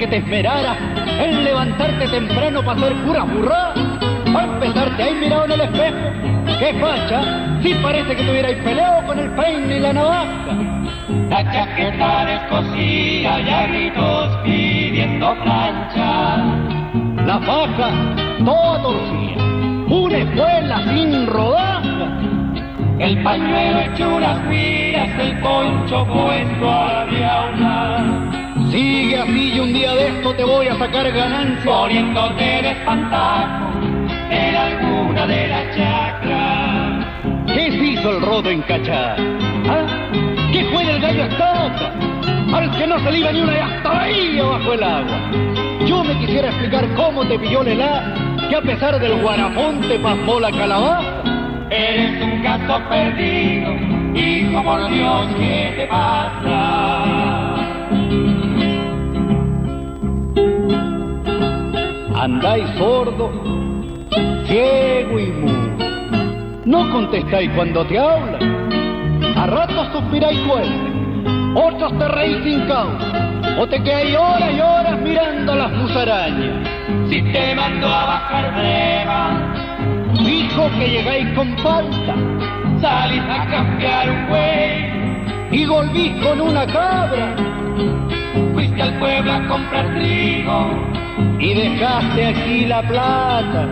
que te esmerara en levantarte temprano para hacer pura burra. Para empezar, te has mirado en el espejo. ¡Qué facha! Sí parece que tuvierais peleado con el peine y la navaja. La chaqueta descosida y a gritos pidiendo plancha. La faja toda torcida. Una escuela sin rodaja. El pañuelo hecho unas miras, el concho puesto a diabla. Sigue así y un día de esto te voy a sacar ganancia. Poniéndote de espantajo en alguna de las chacras. ¿Qué se hizo el rodo en Cachá? ¿Ah? ¿Qué fue del gallo estaca? Al que no se le iba ni una y hasta ahí abajo el agua. Yo me quisiera explicar cómo te pilló Lela, que a pesar del guarapón te pasmó la calabaza. Eres un gato perdido, hijo por Dios, ¿qué te pasa? Andáis sordo, ciego y mudo. No contestáis cuando te hablan. A ratos suspiráis fuerte, otros te reís sin causa. O te quedáis horas y horas mirando las musarañas. Si te mando a bajar breva, Dijo que llegáis con falta salís a cambiar un güey. Y volvís con una cabra Fuiste al pueblo a comprar trigo y dejaste aquí la plata.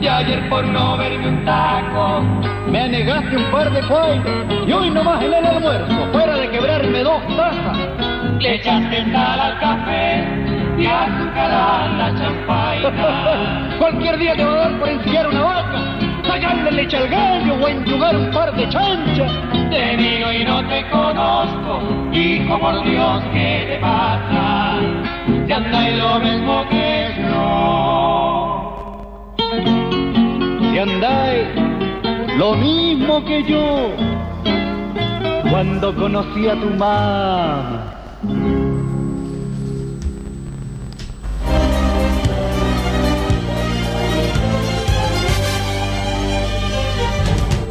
y ayer por no verme un taco Me anegaste un par de cuaitas y hoy nomás en el almuerzo, fuera de quebrarme dos tazas. le echaste sal al café y azúcar a la champaina. Cualquier día te va a dar por ensillar una vaca, sacarle leche al gallo o enyugar un par de chanchas. Te miro y no te conozco, hijo por Dios, ¿qué te pasa? Si andáis lo mismo que yo. Si andáis lo mismo que yo cuando conocí a tu mamá.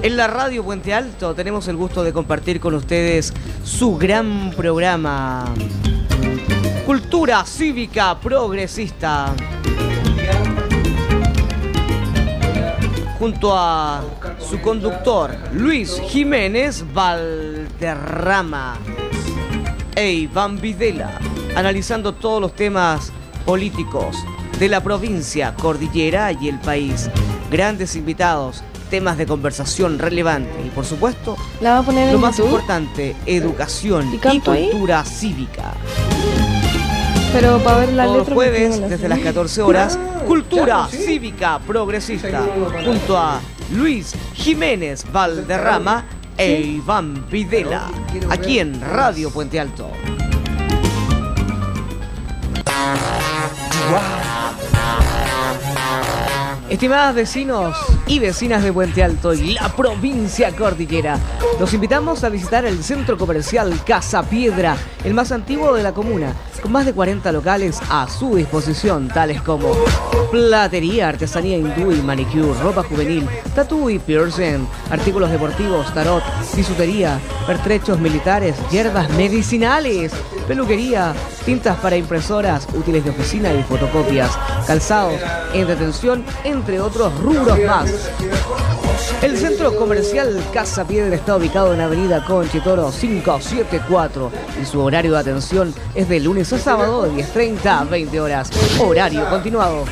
En la radio Puente Alto tenemos el gusto de compartir con ustedes su gran programa. Cultura cívica progresista. Junto a su conductor Luis Jiménez Valderrama e Iván Videla, analizando todos los temas políticos de la provincia, cordillera y el país. Grandes invitados, temas de conversación relevantes y por supuesto La va a poner en lo más YouTube, importante, educación ¿Y y, canto ahí? cultura cívica. pero para ver la Todos letra jueves, la desde las 14 horas, cultura cívica progresista, junto a Luis Jiménez Valderrama e Iván Videla, aquí en Radio Puente Alto. Estimadas vecinos y vecinas de Puente Alto y la provincia cordillera, los invitamos a visitar el centro comercial Casa Piedra, el más antiguo de la comuna, con más de 40 locales a su disposición, tales como platería, artesanía hindú y manicure, ropa juvenil, tatú y piercing, artículos deportivos, tarot, bisutería, pertrechos militares, hierbas medicinales, peluquería, tintas para impresoras, útiles de oficina y fotocopias, calzados, entretención, entre otros rubros más. El centro comercial Casa Piedra está ubicado en Avenida Conchitoro 574 y su horario de atención es de lunes a sábado de 10.30 a 20 horas. Horario continuado.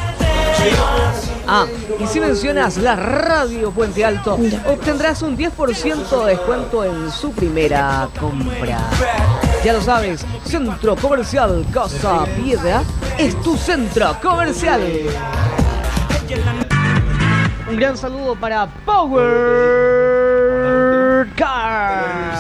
Ah, y si mencionas la radio Puente Alto, obtendrás un 10% de descuento en su primera compra. Ya lo sabes, Centro Comercial Casa Piedra es tu centro comercial. Un gran saludo para Power Cars.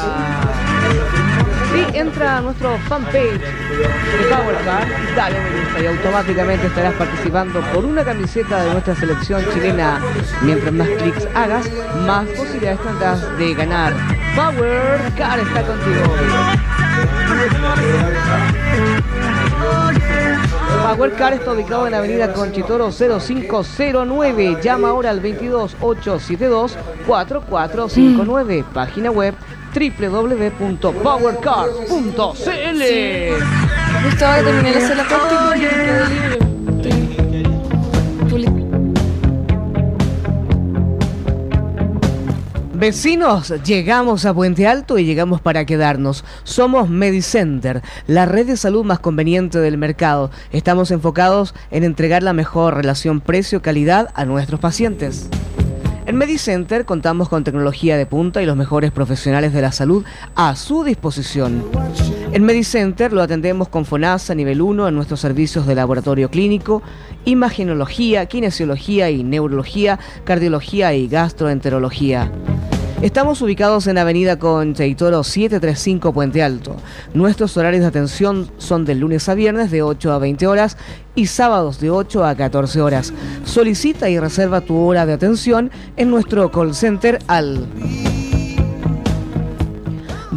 Y entra a nuestro fanpage de Power Car y dale me gusta y automáticamente estarás participando por una camiseta de nuestra selección chilena. Mientras más clics hagas, más posibilidades tendrás de ganar. Power Car está contigo. Power Car está ubicado en Avenida Conchitoro 0509. Llama ahora al 22 872 4459. Página web www.powercar.cl. Justo ahora terminé de hacer la práctica. Vecinos, llegamos a Puente Alto y llegamos para quedarnos. Somos Medicenter, la red de salud más conveniente del mercado. Estamos enfocados en entregar la mejor relación precio-calidad a nuestros pacientes. En Medicenter contamos con tecnología de punta y los mejores profesionales de la salud a su disposición. En Medicenter lo atendemos con FONASA nivel 1 en nuestros servicios de laboratorio clínico, imagenología, kinesiología y neurología, cardiología y gastroenterología. Estamos ubicados en Avenida Concha y Toro 735 Puente Alto. Nuestros horarios de atención son de lunes a viernes de 8 a 20 horas y sábados de 8 a 14 horas. Solicita y reserva tu hora de atención en nuestro call center al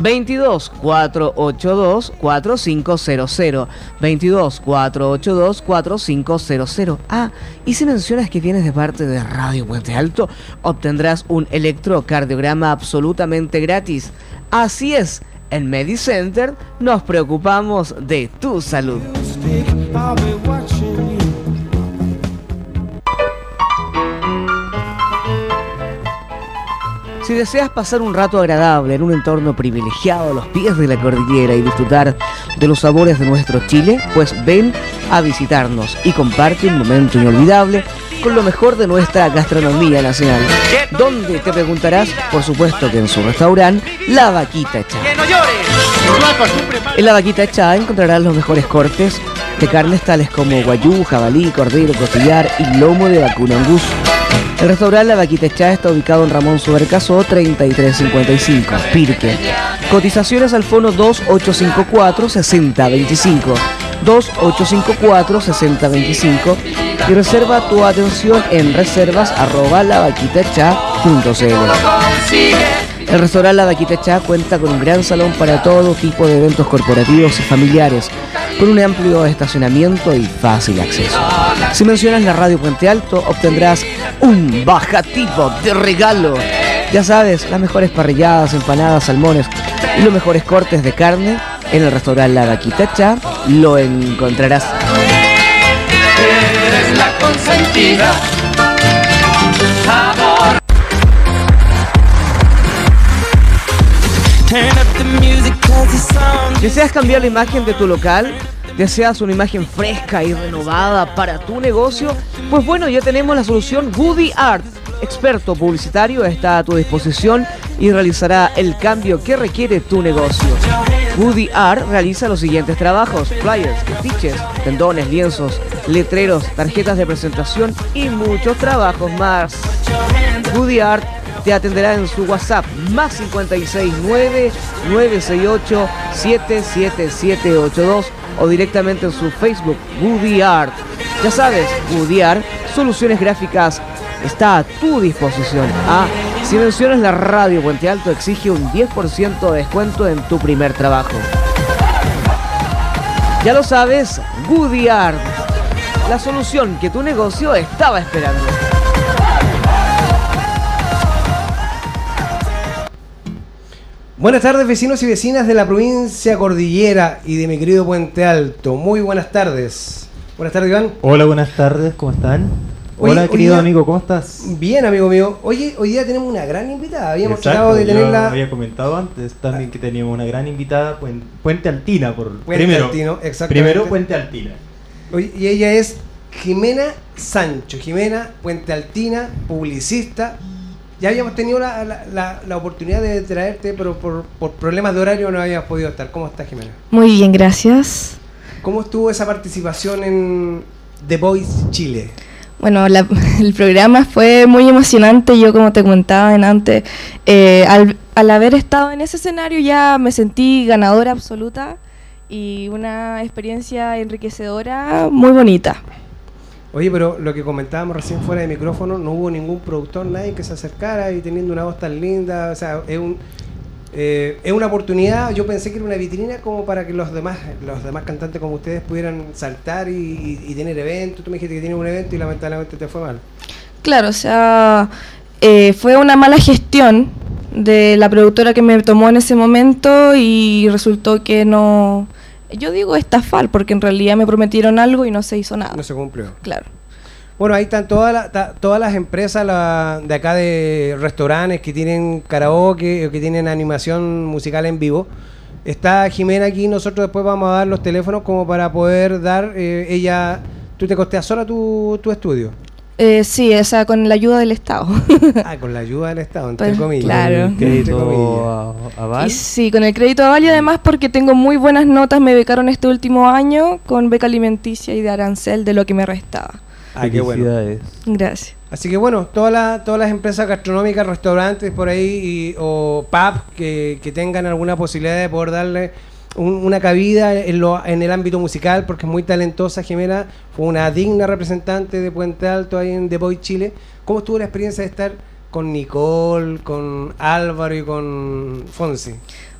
22 482 4500 22 482 4500 Ah, y si mencionas que vienes de parte de Radio Puente Alto, obtendrás un electrocardiograma absolutamente gratis. Así es, en MediCenter nos preocupamos de tu salud. Si deseas pasar un rato agradable en un entorno privilegiado a los pies de la cordillera y disfrutar de los sabores de nuestro Chile, pues ven a visitarnos y comparte un momento inolvidable con lo mejor de nuestra gastronomía nacional. Donde te preguntarás, por supuesto que en su restaurante, La Vaquita Chá. En La Vaquita Chá encontrarás los mejores cortes de carnes tales como guayú, jabalí, cordero, costillar y lomo de vacuno angus. El restaurante La Vaquita Chá está ubicado en Ramón Subercaso 3355, Pirque. Cotizaciones al fono 2854-6025. 2854-6025 y reserva tu atención en reservas arroba El restaurante La Vaquita Chá cuenta con un gran salón para todo tipo de eventos corporativos y familiares, con un amplio estacionamiento y fácil acceso. Si mencionas la radio Puente Alto, obtendrás un bajativo de regalo. Ya sabes, las mejores parrilladas, empanadas, salmones y los mejores cortes de carne en el restaurante La Vaquita Chá lo encontrarás. Eres la consentida. ¿Deseas cambiar la imagen de tu local? ¿Deseas una imagen fresca y renovada para tu negocio? Pues bueno, ya tenemos la solución Goody Art. Experto publicitario está a tu disposición y realizará el cambio que requiere tu negocio. Woody Art realiza los siguientes trabajos: flyers, afiches, tendones, lienzos, letreros, tarjetas de presentación y muchos trabajos más. Woody Art te atenderá en su WhatsApp más 569 968 77782 o directamente en su Facebook Woody Art. Ya sabes, Woody Art, soluciones gráficas está a tu disposición. Ah, si mencionas la radio Puente Alto exige un 10% de descuento en tu primer trabajo. Ya lo sabes, Woody Art, la solución que tu negocio estaba esperando. Buenas tardes vecinos y vecinas de la provincia Cordillera y de mi querido Puente Alto. Muy buenas tardes. Buenas tardes Iván. Hola, buenas tardes, ¿cómo están? Oye, Hola, querido día- amigo, ¿cómo estás? Bien amigo mío. Oye, hoy día tenemos una gran invitada. Habíamos tratado de yo tenerla... había comentado antes también que teníamos una gran invitada, Puen- Puente Altina, por Puente primero. Altino. Primero Puente Altina. Oye, y ella es Jimena Sancho. Jimena Puente Altina, publicista. Ya habíamos tenido la, la- la- la oportunidad de traerte, pero por, por problemas de horario no habíamos podido estar. ¿Cómo estás, Jimena? Muy bien, gracias. ¿Cómo estuvo esa participación en The Voice Chile? Bueno, la- el programa fue muy emocionante. Yo, como te comentaba en antes, eh, al, al haber estado en ese escenario ya me sentí ganadora absoluta y una experiencia enriquecedora muy bonita. Oye, pero lo que comentábamos recién fuera de micrófono, no hubo ningún productor, nadie que se acercara y teniendo una voz tan linda, o sea, es un eh, es una oportunidad, yo pensé que era una vitrina como para que los demás los demás cantantes como ustedes pudieran saltar y, tener eventos. Tú me dijiste que tienes un evento y lamentablemente te fue mal. Claro, o sea, eh, fue una mala gestión de la productora que me tomó en ese momento y resultó que no... Yo digo estafar porque en realidad me prometieron algo y no se hizo nada. No se cumplió. Claro. Bueno, ahí están todas las, ta- todas las empresas la- de acá de restaurantes que tienen karaoke o que tienen animación musical en vivo. Está Jimena aquí, nosotros después vamos a dar los teléfonos como para poder dar, eh, ella, tú te costeas sola tu, tu estudio. Eh, sí, o sea, con la ayuda del Estado. Ah, con la ayuda del Estado, entre Pues, comillas. claro. El crédito aval. Sí, con el crédito aval y además porque tengo muy buenas notas, me becaron este último año con beca alimenticia y de arancel de lo que me restaba. Ah, qué bueno. Gracias. Así que bueno, todas las todas las empresas gastronómicas, restaurantes por ahí y- o pub que, que tengan alguna posibilidad de poder darle un- una cabida en, lo- en el ámbito musical, porque es muy talentosa, Jimena, fue una digna representante de Puente Alto ahí en The Boy Chile. ¿Cómo estuvo la experiencia de estar con Nicole, con Álvaro y con Fonsi?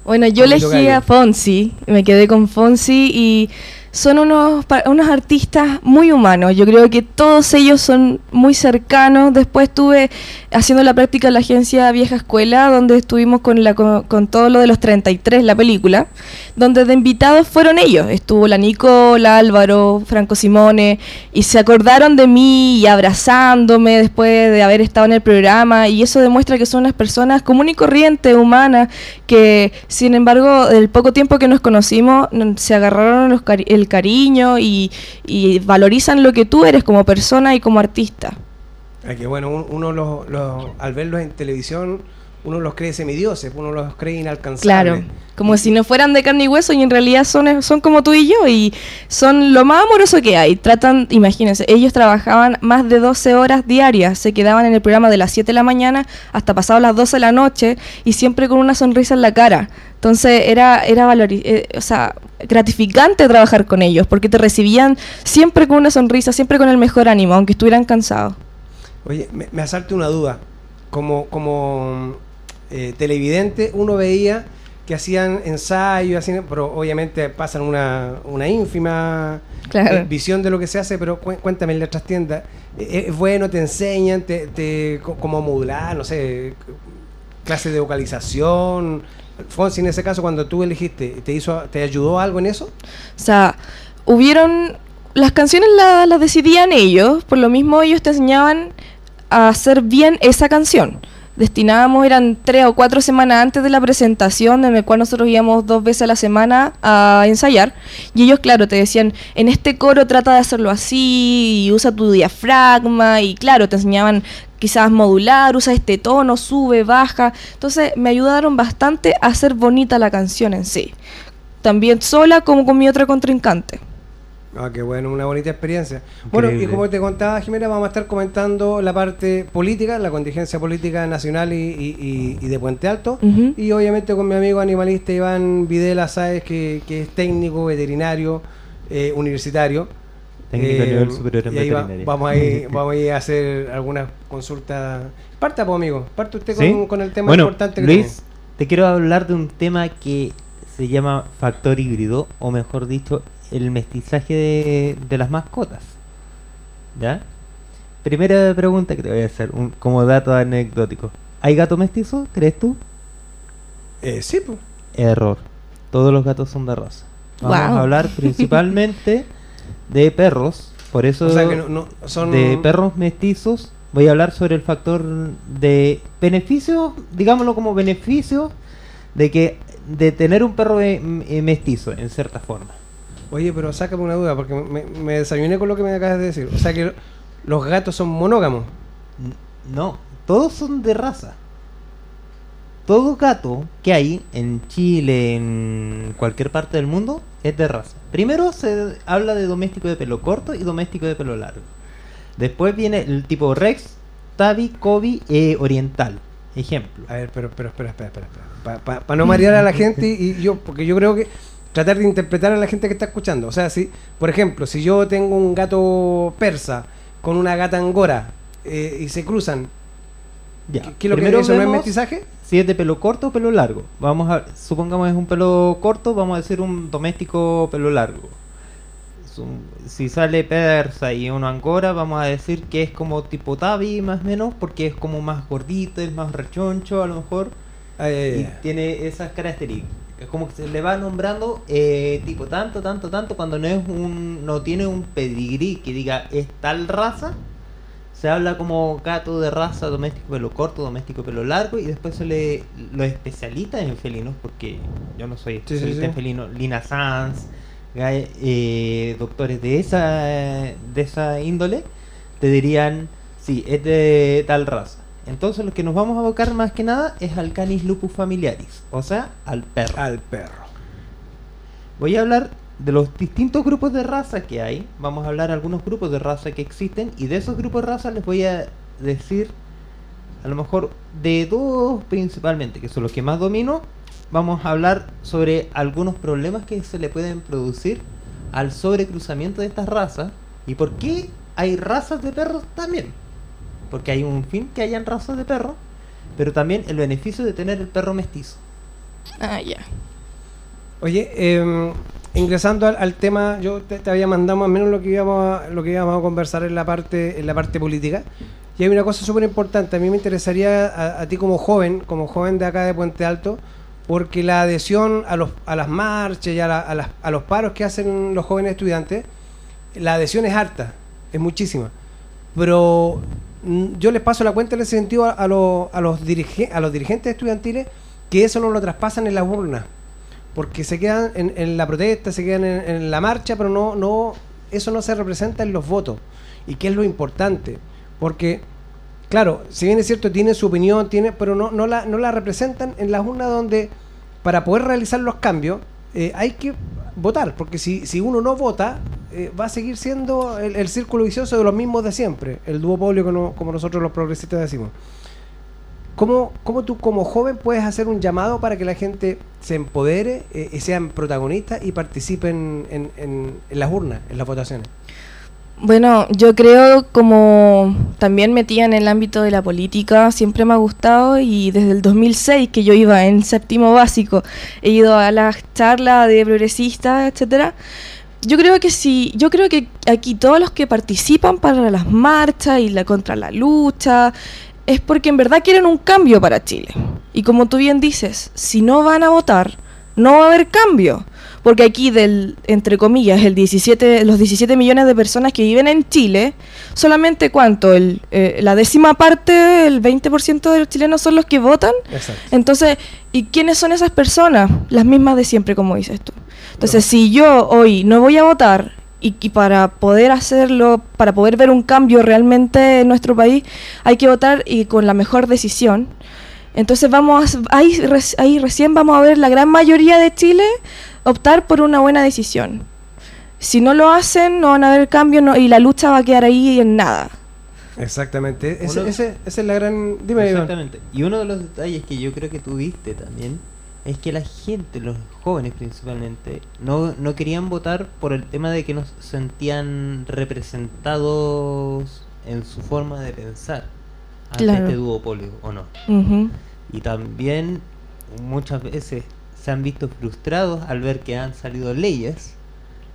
Bueno, yo elegí a Fonsi, me quedé con Fonsi y son unos, unos artistas muy humanos. Yo creo que todos ellos son muy cercanos. Después estuve haciendo la práctica en la agencia Vieja Escuela, donde estuvimos con, la, con, todo lo de los 33, la película, donde de invitados fueron ellos. Estuvo la Nicola, Álvaro, Franco Simone, y se acordaron de mí y abrazándome después de haber estado en el programa. Y eso demuestra que son unas personas común y corriente, humanas, que sin embargo, el poco tiempo que nos conocimos, se agarraron los el cariño y, y valorizan lo que tú eres como persona y como artista. Que bueno, un- uno los, los- al verlos en televisión, uno los cree semidioses, uno los cree inalcanzables. Claro, como si no fueran de carne y hueso y en realidad son, son como tú y yo y son lo más amoroso que hay. Tratan, imagínense, ellos trabajaban más de 12 horas diarias, se quedaban en el programa de las 7 de la mañana hasta pasado las 12 de la noche y siempre con una sonrisa en la cara. Entonces era, era valori- eh, o sea, gratificante trabajar con ellos porque te recibían siempre con una sonrisa, siempre con el mejor ánimo, aunque estuvieran cansados. Oye, me, me asalta una duda. Como, como eh, televidente, uno veía que hacían ensayos, hacían, pero obviamente pasan una, una ínfima Claro. eh, visión de lo que se hace, pero cué- cuéntame en la trastienda. Eh, ¿Es bueno? ¿Te enseñan? Te, te, ¿Cómo modular? No sé, clases de vocalización. Fonsi, en ese caso, cuando tú elegiste, ¿te, hizo, ¿te ayudó algo en eso? O sea, hubieron... Las canciones la- las decidían ellos, por lo mismo ellos te enseñaban a hacer bien esa canción. Destinábamos, eran tres o cuatro semanas antes de la presentación, en el cual nosotros íbamos dos veces a la semana a ensayar. Y ellos, claro, te decían, en este coro trata de hacerlo así, y usa tu diafragma, y claro, te enseñaban quizás modular, usa este tono, sube, baja. Entonces me ayudaron bastante a hacer bonita la canción en sí. También sola como con mi otra contrincante. Ah, qué bueno, una bonita experiencia. Bueno, y como te contaba, Jimena, vamos a estar comentando la parte política, la contingencia política nacional y, y- y- y de Puente Alto. Y obviamente con mi amigo animalista Iván Videla, sabes que, que es técnico, veterinario, eh, universitario. Técnico a Eh, nivel superior en y ahí va- veterinaria. vamos, a ir, vamos a ir a hacer algunas consultas. Parta, pues, amigo. Parte usted con, ¿Sí? con el tema bueno, importante que Luis, te quiero hablar de un tema que se llama factor híbrido, o mejor dicho, el mestizaje de, de las mascotas. ¿Ya? Primera pregunta que te voy a hacer, un- como dato anecdótico. ¿Hay gato mestizo, crees tú? Eh, sí, pues. Error. Todos los gatos son de raza. Vamos a hablar principalmente de perros. Por eso O sea que no, no- son. de perros mestizos voy a hablar sobre el factor de beneficio, digámoslo como beneficio de que de tener un perro eh, mestizo en cierta forma. Oye, pero sácame una duda, porque me, me desayuné con lo que me acabas de decir. O sea que los gatos son monógamos. No, todos son de raza. Todo gato que hay en Chile, en cualquier parte del mundo, es de raza. Primero se habla de doméstico de pelo corto y doméstico de pelo largo. Después viene el tipo Rex, Tabi, Kobe e Oriental. Ejemplo. A ver, pero, pero, espera, espera, espera. Para no marear a la gente, y yo, porque yo creo que tratar de interpretar a la gente que está escuchando. O sea, si, por ejemplo, si yo tengo un gato persa con una gata angora eh, y se cruzan, Ya. ¿qué, qué es lo que Primero eso no es mestizaje? Si es de pelo corto o pelo largo. Vamos a, supongamos es un pelo corto, vamos a decir un doméstico pelo largo. Un- si sale persa y uno angora, vamos a decir que es como tipo tabi más o menos, porque es como más gordito, es más rechoncho a lo mejor. Ah, Y tiene esas características. Es como que se le va nombrando eh, tipo tanto, tanto, tanto, cuando no es un, no tiene un pedigrí que diga es tal raza, se habla como gato de raza doméstico pelo corto, doméstico pelo largo y después se le los especialistas en felinos, porque yo no soy Sí, sí, especialista sí. en felinos, Lina Sanz, eh, doctores de esa de esa índole te dirían, sí, es de tal raza. Entonces lo que nos vamos a abocar más que nada es al Canis lupus familiaris, o sea, al perro. Al perro. Voy a hablar de los distintos grupos de raza que hay. Vamos a hablar algunos grupos de raza que existen y de esos grupos de raza les voy a decir a lo mejor de dos principalmente, que son los que más domino. Vamos a hablar sobre algunos problemas que se le pueden producir al sobrecruzamiento de estas razas y por qué hay razas de perros también. Porque hay un fin que hayan razas de perros, pero también el beneficio de tener el perro mestizo. Ah, ya. Oye, eh, ingresando al, al tema, yo te, te había mandado más o menos lo que íbamos a, lo que íbamos a conversar en la parte en la parte política. Y hay una cosa súper importante. A mí me interesaría a, a ti como joven, como joven de acá de Puente Alto, porque la adhesión a los a las marchas y a, la- a las- a los paros que hacen los jóvenes estudiantes, la adhesión es harta, es muchísima. Pero yo les paso la cuenta en ese sentido a, a los, a, los dirige- a los dirigentes estudiantiles que eso no lo traspasan en las urnas porque se quedan en, en la protesta, se quedan en, en la marcha, pero no, no, eso no se representa en los votos. ¿Y qué es lo importante? Porque, claro, si bien es cierto, tienen su opinión, tiene, pero no, no, la, no la representan en las urnas donde, para poder realizar los cambios, eh, hay que votar, porque si, si uno no vota, eh, va a seguir siendo el, el círculo vicioso de los mismos de siempre, el duopolio no- como nosotros los progresistas decimos. ¿Cómo, ¿Cómo tú como joven puedes hacer un llamado para que la gente se empodere eh, y sean protagonistas y participen en, en- en las urnas, en las votaciones? Bueno, yo creo como también metía en el ámbito de la política, siempre me ha gustado y desde el 2006 que yo iba en séptimo básico, he ido a las charlas de progresistas, etcétera. Yo creo que sí, yo creo que aquí todos los que participan para las marchas y la contra la lucha es porque en verdad quieren un cambio para Chile. Y como tú bien dices, si no van a votar, no va a haber cambio. Porque aquí del, entre comillas, el 17, los 17 millones de personas que viven en Chile, solamente cuánto, el, eh, la décima parte, el 20% de los chilenos son los que votan. Exacto. Entonces, ¿y quiénes son esas personas? Las mismas de siempre, como dices tú. Entonces, si yo hoy no voy a votar y, y para poder hacerlo, para poder ver un cambio realmente en nuestro país, hay que votar y con la mejor decisión. Entonces vamos a- ahí, ahí recién vamos a ver la gran mayoría de Chile optar por una buena decisión. Si no lo hacen, no van a haber cambio no- y la lucha va a quedar ahí en nada. Exactamente. Ese- Uno- ese- esa es la gran... Dime, Iván. Y uno de los detalles que yo creo que tuviste también es que la gente, los jóvenes principalmente, no, no querían votar por el tema de que no se sentían representados en su forma de pensar ante Claro. este duopolio, ¿o no? Y también muchas veces se han visto frustrados al ver que han salido leyes,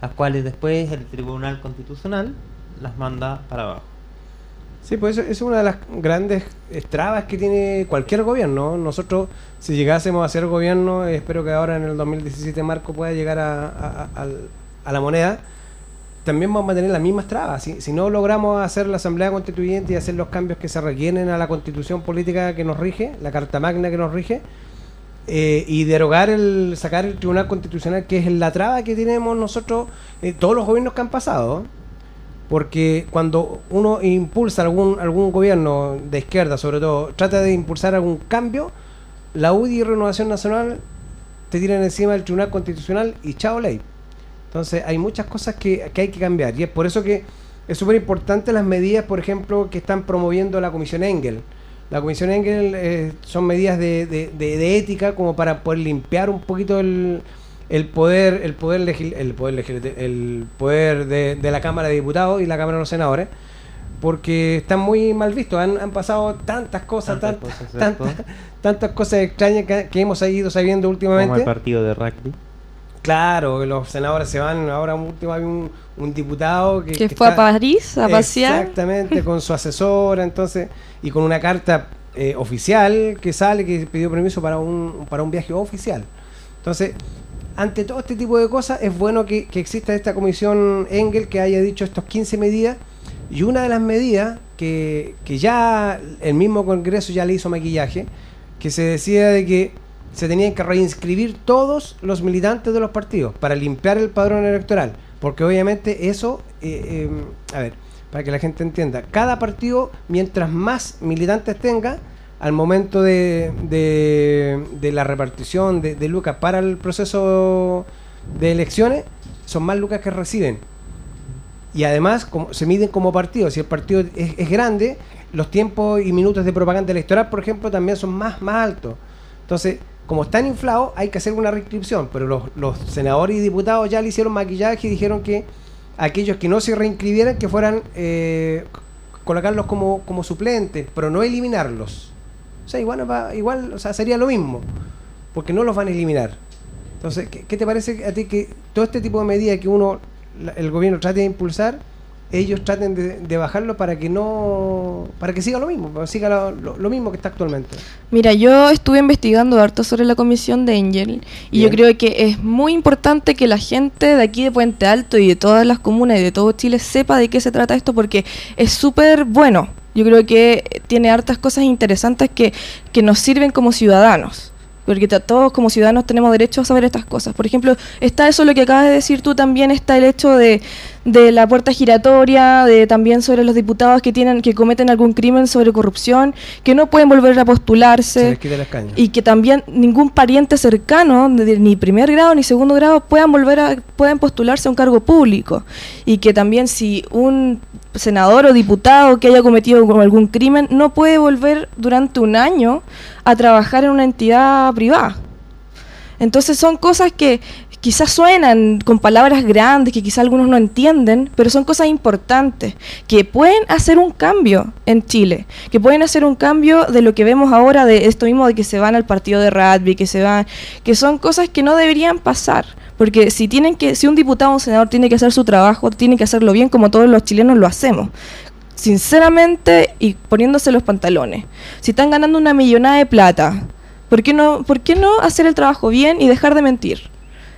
las cuales después el Tribunal Constitucional las manda para abajo. Sí, pues eso es una de las grandes trabas que tiene cualquier gobierno. Nosotros, si llegásemos a ser gobierno, espero que ahora en el 2017 Marco pueda llegar a, a- a- a la moneda, también vamos a tener las mismas trabas. Si, si no logramos hacer la Asamblea Constituyente y hacer los cambios que se requieren a la constitución política que nos rige, la Carta Magna que nos rige, eh, y derogar el, sacar el Tribunal Constitucional, que es la traba que tenemos nosotros, eh, todos los gobiernos que han pasado, porque cuando uno impulsa algún, algún gobierno de izquierda, sobre todo, trata de impulsar algún cambio, la UDI y Renovación Nacional te tiran encima del Tribunal Constitucional y chao ley. Entonces hay muchas cosas que, que hay que cambiar y es por eso que es súper importante las medidas, por ejemplo, que están promoviendo la Comisión Engel. La Comisión Engel eh, son medidas de, de- de- de ética como para poder limpiar un poquito el, el poder el poder legil- el poder legislati- el poder de, de la Cámara de Diputados y la Cámara de los Senadores porque están muy mal vistos han, han pasado tantas cosas Tantas tantas, cosas, ¿cierto? tantas, tantas cosas extrañas que, que hemos ido sabiendo Como últimamente el partido de rugby. Claro, los senadores se van. Ahora último hay un, un diputado que, Que que fue a París a pasear. Exactamente, con su asesora, entonces, y con una carta eh, oficial que sale que pidió permiso para un, para un viaje oficial. Entonces, ante todo este tipo de cosas, es bueno que, que exista esta comisión Engel que haya dicho estos 15 medidas. Y una de las medidas que, que ya el mismo Congreso ya le hizo maquillaje, que se decía de que se tenían que reinscribir todos los militantes de los partidos para limpiar el padrón electoral, porque obviamente eso, eh, eh, a ver, para que la gente entienda, cada partido, mientras más militantes tenga, al momento de, de, de la repartición de, de lucas para el proceso de elecciones, son más lucas que reciben. Y además como, se miden como partido. Si el partido es, es grande, los tiempos y minutos de propaganda electoral, por ejemplo, también son más, más altos. Entonces, como están inflados, hay que hacer una reinscripción. Pero los, senadores y diputados ya le hicieron maquillaje y dijeron que aquellos que no se reinscribieran, que fueran eh, colocarlos como, como suplentes, pero no eliminarlos. O sea, igual, igual o sea, sería lo mismo, porque no los van a eliminar. Entonces, ¿qué, te parece a ti que todo este tipo de medidas que uno, el gobierno trate de impulsar, ellos traten de, de bajarlo para que no, para que siga lo mismo, para que siga lo, lo- lo mismo que está actualmente? Mira, yo estuve investigando harto sobre la comisión de Angel y yo creo que es muy importante que la gente de aquí de Puente Alto y de todas las comunas y de todo Chile sepa de qué se trata esto porque es súper bueno. Yo creo que tiene hartas cosas interesantes que, que nos sirven como ciudadanos. Porque todos como ciudadanos tenemos derecho a saber estas cosas. Por ejemplo, está eso lo que acabas de decir tú también, está el hecho de, de la puerta giratoria, de también sobre los diputados que tienen que cometen algún crimen sobre corrupción, que no pueden volver a Se postularse y que también ningún pariente cercano, de- ni primer grado ni segundo grado, puedan volver a puedan postularse a un cargo público. Y que también si un senador o diputado que haya cometido algún crimen no puede volver durante un año a trabajar en una entidad privada. Entonces son cosas que quizás suenan con palabras grandes, que quizás algunos no entienden, pero son cosas importantes, que pueden hacer un cambio en Chile, que pueden hacer un cambio de lo que vemos ahora, de esto mismo de que se van al partido de rugby, que se van, que son cosas que no deberían pasar. Porque si tienen que, si un diputado o un senador tiene que hacer su trabajo, tiene que hacerlo bien como todos los chilenos lo hacemos sinceramente y poniéndose los pantalones. Si están ganando una millonada de plata, ¿por qué no, por qué no hacer el trabajo bien y dejar de mentir?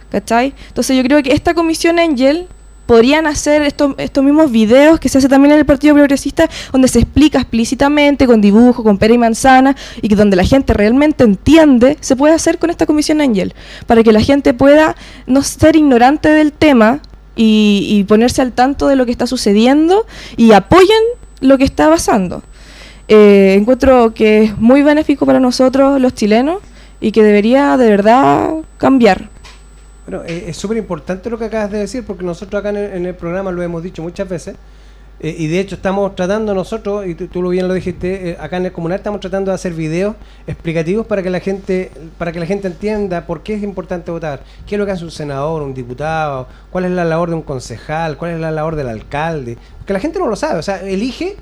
¿Cachai? Entonces yo creo que esta comisión Angel podrían hacer estos, mismos videos que se hace también en el Partido Progresista, donde se explica explícitamente, con dibujo, con pera y manzana, y que donde la gente realmente entiende, se puede hacer con esta comisión Angel, para que la gente pueda no ser ignorante del tema y, y ponerse al tanto de lo que está sucediendo y apoyen lo que está pasando. Eh, encuentro que es muy benéfico para nosotros los chilenos y que debería de verdad cambiar. Bueno, eh, es súper importante lo que acabas de decir, porque nosotros acá en el, programa lo hemos dicho muchas veces, eh, y de hecho estamos tratando nosotros, y tú lo bien lo dijiste, eh, acá en el comunal estamos tratando de hacer videos explicativos para que la gente para que la gente entienda por qué es importante votar, qué es lo que hace un senador, un diputado, cuál es la labor de un concejal, cuál es la labor del alcalde, porque la gente no lo sabe, o sea, elige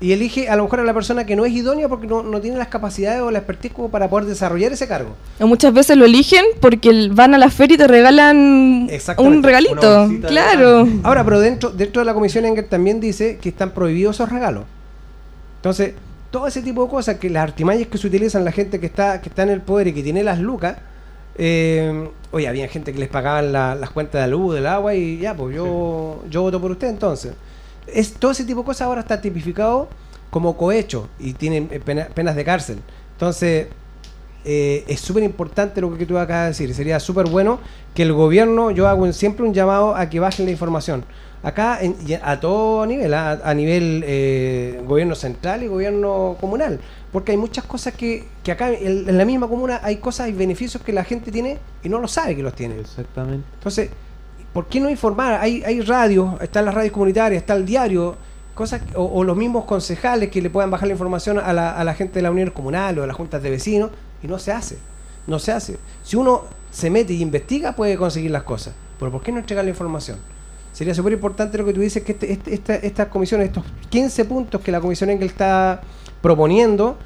y elige a lo mejor a la persona que no es idónea porque no, no tiene las capacidades o la expertise como para poder desarrollar ese cargo. O muchas veces lo eligen porque van a la feria y te regalan un regalito. de Claro. Ahora, pero dentro, dentro de la comisión Enger también dice que están prohibidos esos regalos. Entonces, todo ese tipo de cosas, que las artimañas que se utilizan la gente que está, que está en el poder y que tiene las lucas, eh, oye, había gente que les pagaban la- las cuentas de la luz, del agua y ya, pues yo, yo voto por usted entonces. Es, todo ese tipo de cosas ahora está tipificado como cohecho y tienen eh, pena- penas de cárcel. Entonces, eh, es súper importante lo que tú acabas de decir. Sería súper bueno que el gobierno, yo hago siempre un llamado a que bajen la información. Acá en- a todo nivel, a, a nivel eh, gobierno central y gobierno comunal. Porque hay muchas cosas que, que acá en, en la misma comuna hay cosas y beneficios que la gente tiene y no lo sabe que los tiene. Exactamente. Entonces, ¿por qué no informar? Hay, hay radios, están las radios comunitarias, está el diario, cosas o, o los mismos concejales que le puedan bajar la información a la, a la gente de la unión comunal o de las juntas de vecinos y no se hace. No se hace. Si uno se mete y investiga, puede conseguir las cosas. Pero ¿por qué no entregar la información? Sería súper importante lo que tú dices, que este, este- esta, esta comisión, estos 15 puntos que la comisión Engel está proponiendo,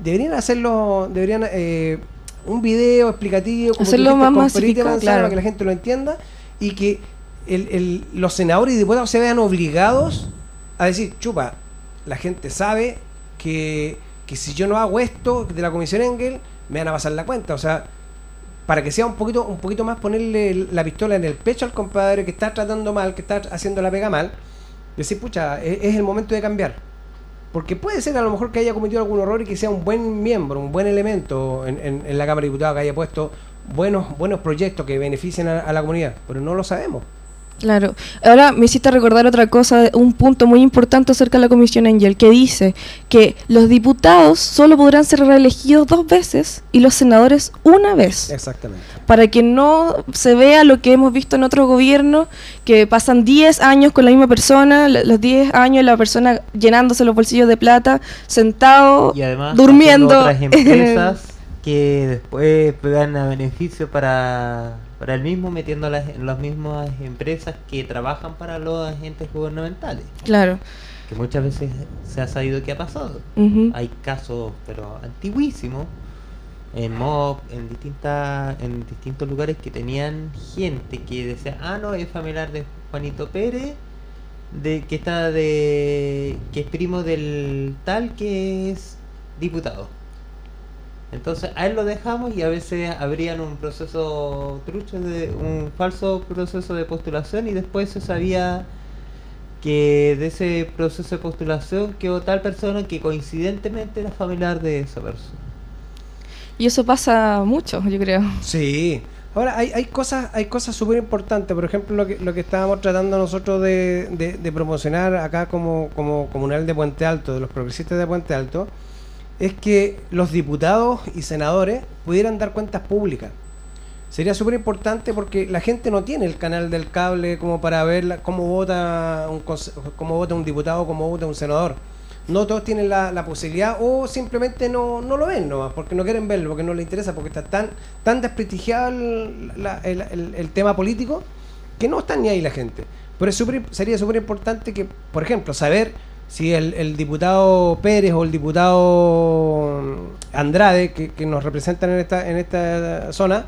deberían hacerlo, deberían eh, un video explicativo, como Hacerlo más masificado, claro. para que la gente lo entienda y que el- los senadores y diputados se vean obligados a decir, chupa, la gente sabe que, que si yo no hago esto de la comisión Engel, me van a pasar la cuenta. O sea, para que sea un poquito, un poquito más ponerle la pistola en el pecho al compadre que está tratando mal, que está haciendo la pega mal, decir, pucha, es, es el momento de cambiar. porque puede ser a lo mejor que haya cometido algún error y que sea un buen miembro, un buen elemento en, en- en la Cámara de Diputados, que haya puesto buenos, buenos proyectos que beneficien a, a la comunidad, pero no lo sabemos. Claro. Ahora me hiciste recordar otra cosa, un punto muy importante acerca de la Comisión Angel, que dice que los diputados solo podrán ser reelegidos dos veces y los senadores una vez. Exactamente. Para que no se vea lo que hemos visto en otros gobiernos, que pasan 10 años con la misma persona, los 10 años la persona llenándose los bolsillos de plata, sentado, Y además durmiendo. otras empresas que después dan a beneficio para, para el mismo metiéndolas en las mismas empresas que trabajan para los agentes gubernamentales. Claro. que muchas veces se ha sabido que ha pasado. Hay casos pero antiguísimos en mob en distintas en distintos lugares que tenían gente que decía ah no es familiar de Juanito Pérez de que está de que es primo del tal que es diputado entonces a él lo dejamos y a veces habrían un proceso trucho de un falso proceso de postulación y después se sabía que de ese proceso de postulación quedó tal persona que coincidentemente era familiar de esa persona. Y eso pasa mucho, yo creo. Sí. Ahora, hay, hay cosas hay cosas súper importantes. Por ejemplo, lo que, lo que estábamos tratando nosotros de, de- de promocionar acá como, como comunal de Puente Alto, de los progresistas de Puente Alto, es que los diputados y senadores pudieran dar cuentas públicas. Sería súper importante porque la gente no tiene el canal del cable como para ver cómo vota un cómo vota un diputado, cómo vota un senador. No todos tienen la, la posibilidad o simplemente no, no lo ven nomás, porque no quieren verlo, porque no les interesa, porque está tan, tan desprestigiado el, el- tema político que no está ni ahí la gente. Pero es súper- sería súper importante que, por ejemplo, saber si el, el diputado Pérez o el diputado mm, Andrade, que, que nos representan en esta, en esta zona,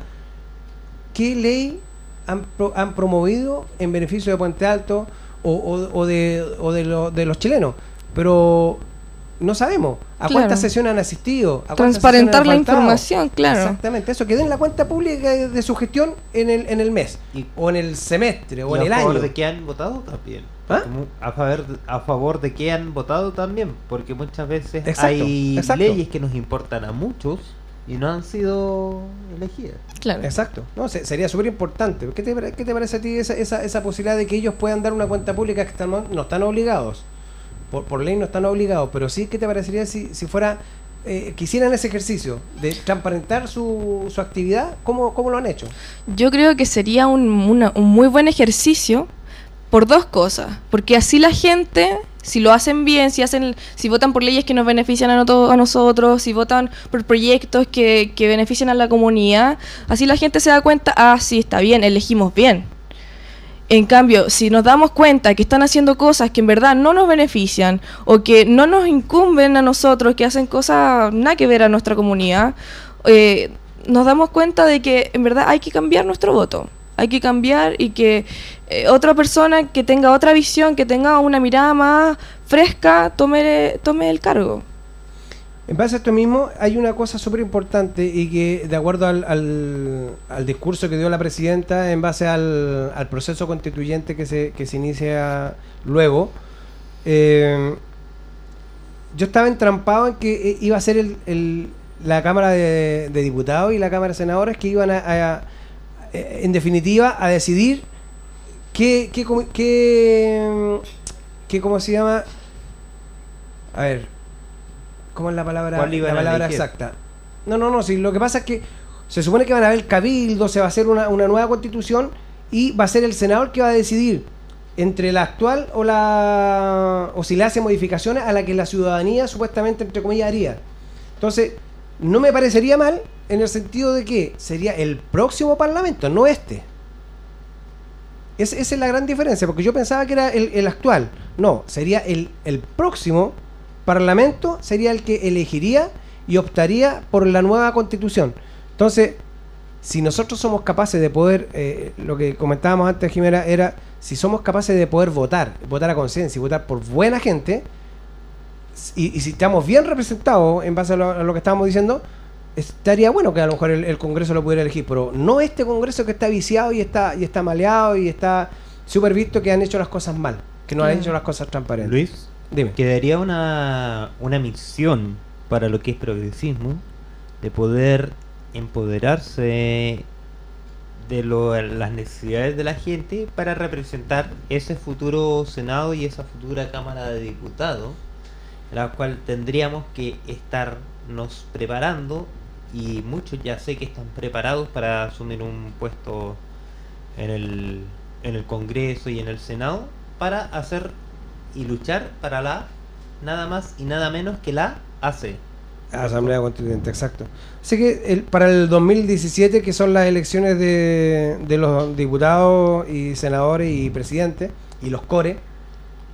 ¿qué ley han, han promovido en beneficio de Puente Alto o, o- de, o de, de los chilenos? Pero no sabemos a Claro. cuántas sesiones han asistido. a cuántas Transparentar la información, claro. Exactamente, eso, que den la cuenta pública de su gestión en el, en el mes, Y- o en el semestre, o en el a favor año. de que han votado también. ¿Ah? A, favor, a favor de que han votado también, porque muchas veces Exacto, hay exacto. leyes que nos importan a muchos y no han sido elegidas. Claro. Exacto, no, se- sería súper importante. ¿Qué te, qué te parece a ti esa, esa, esa posibilidad de que ellos puedan dar una cuenta pública que están, no están obligados? Por, por ley no están obligados, pero sí, ¿qué te parecería si, si fuera, eh, que hicieran ese ejercicio de transparentar su, su actividad? ¿Cómo, ¿Cómo lo han hecho? Yo creo que sería un, una- un muy buen ejercicio por dos cosas. Porque así la gente, si lo hacen bien, si hacen, si votan por leyes que nos benefician a, noto- a nosotros, si votan por proyectos que, que benefician a la comunidad, así la gente se da cuenta, ah, sí, está bien, elegimos bien. En cambio, si nos damos cuenta que están haciendo cosas que en verdad no nos benefician o que no nos incumben a nosotros, que hacen cosas nada que ver a nuestra comunidad, eh, nos damos cuenta de que en verdad hay que cambiar nuestro voto. Hay que cambiar y que eh, otra persona que tenga otra visión, que tenga una mirada más fresca, tome, tome el cargo. En base a esto mismo, hay una cosa súper importante y que, de acuerdo al, al, al discurso que dio la presidenta, en base al, al proceso constituyente que se, que se inicia luego, eh, yo estaba entrampado en que eh, iba a ser el, el- la Cámara de, de Diputados y la Cámara de Senadores que iban a, eh, en definitiva, a decidir qué, qué, qué, qué, ¿cómo se llama? A ver, ¿cómo es la palabra, ¿Cuál iban la palabra exacta? No, no, no, sí, lo que pasa es que se supone que van a haber cabildo, se va a hacer una, una nueva constitución y va a ser el senador que va a decidir entre la actual o la o si le hace modificaciones a la que la ciudadanía supuestamente entre comillas haría. Entonces, no me parecería mal en el sentido de que sería el próximo parlamento, no este. Es- esa es la gran diferencia, porque yo pensaba que era el, el actual. No, sería el, el próximo parlamento, sería el que elegiría y optaría por la nueva constitución. Entonces, si nosotros somos capaces de poder, eh, lo que comentábamos antes, Jimena, era si somos capaces de poder votar, votar a conciencia y votar por buena gente, y, y si estamos bien representados en base a lo, a lo que estábamos diciendo, estaría bueno que a lo mejor el, el Congreso lo pudiera elegir, pero no este Congreso que está viciado y está, y está maleado y está súper visto que han hecho las cosas mal, que no han hecho las cosas transparentes. Luis, Dime. Quedaría una, una misión para lo que es progresismo de poder empoderarse de lo- las necesidades de la gente para representar ese futuro Senado y esa futura Cámara de Diputados, la cual tendríamos que estarnos preparando y muchos ya sé que están preparados para asumir un puesto en el, en el Congreso y en el Senado para hacer y luchar para la nada más y nada menos que la AC. Asamblea Constituyente, exacto. Así que el, para el 2017, que son las elecciones de, de los diputados y senadores y presidentes, y los core,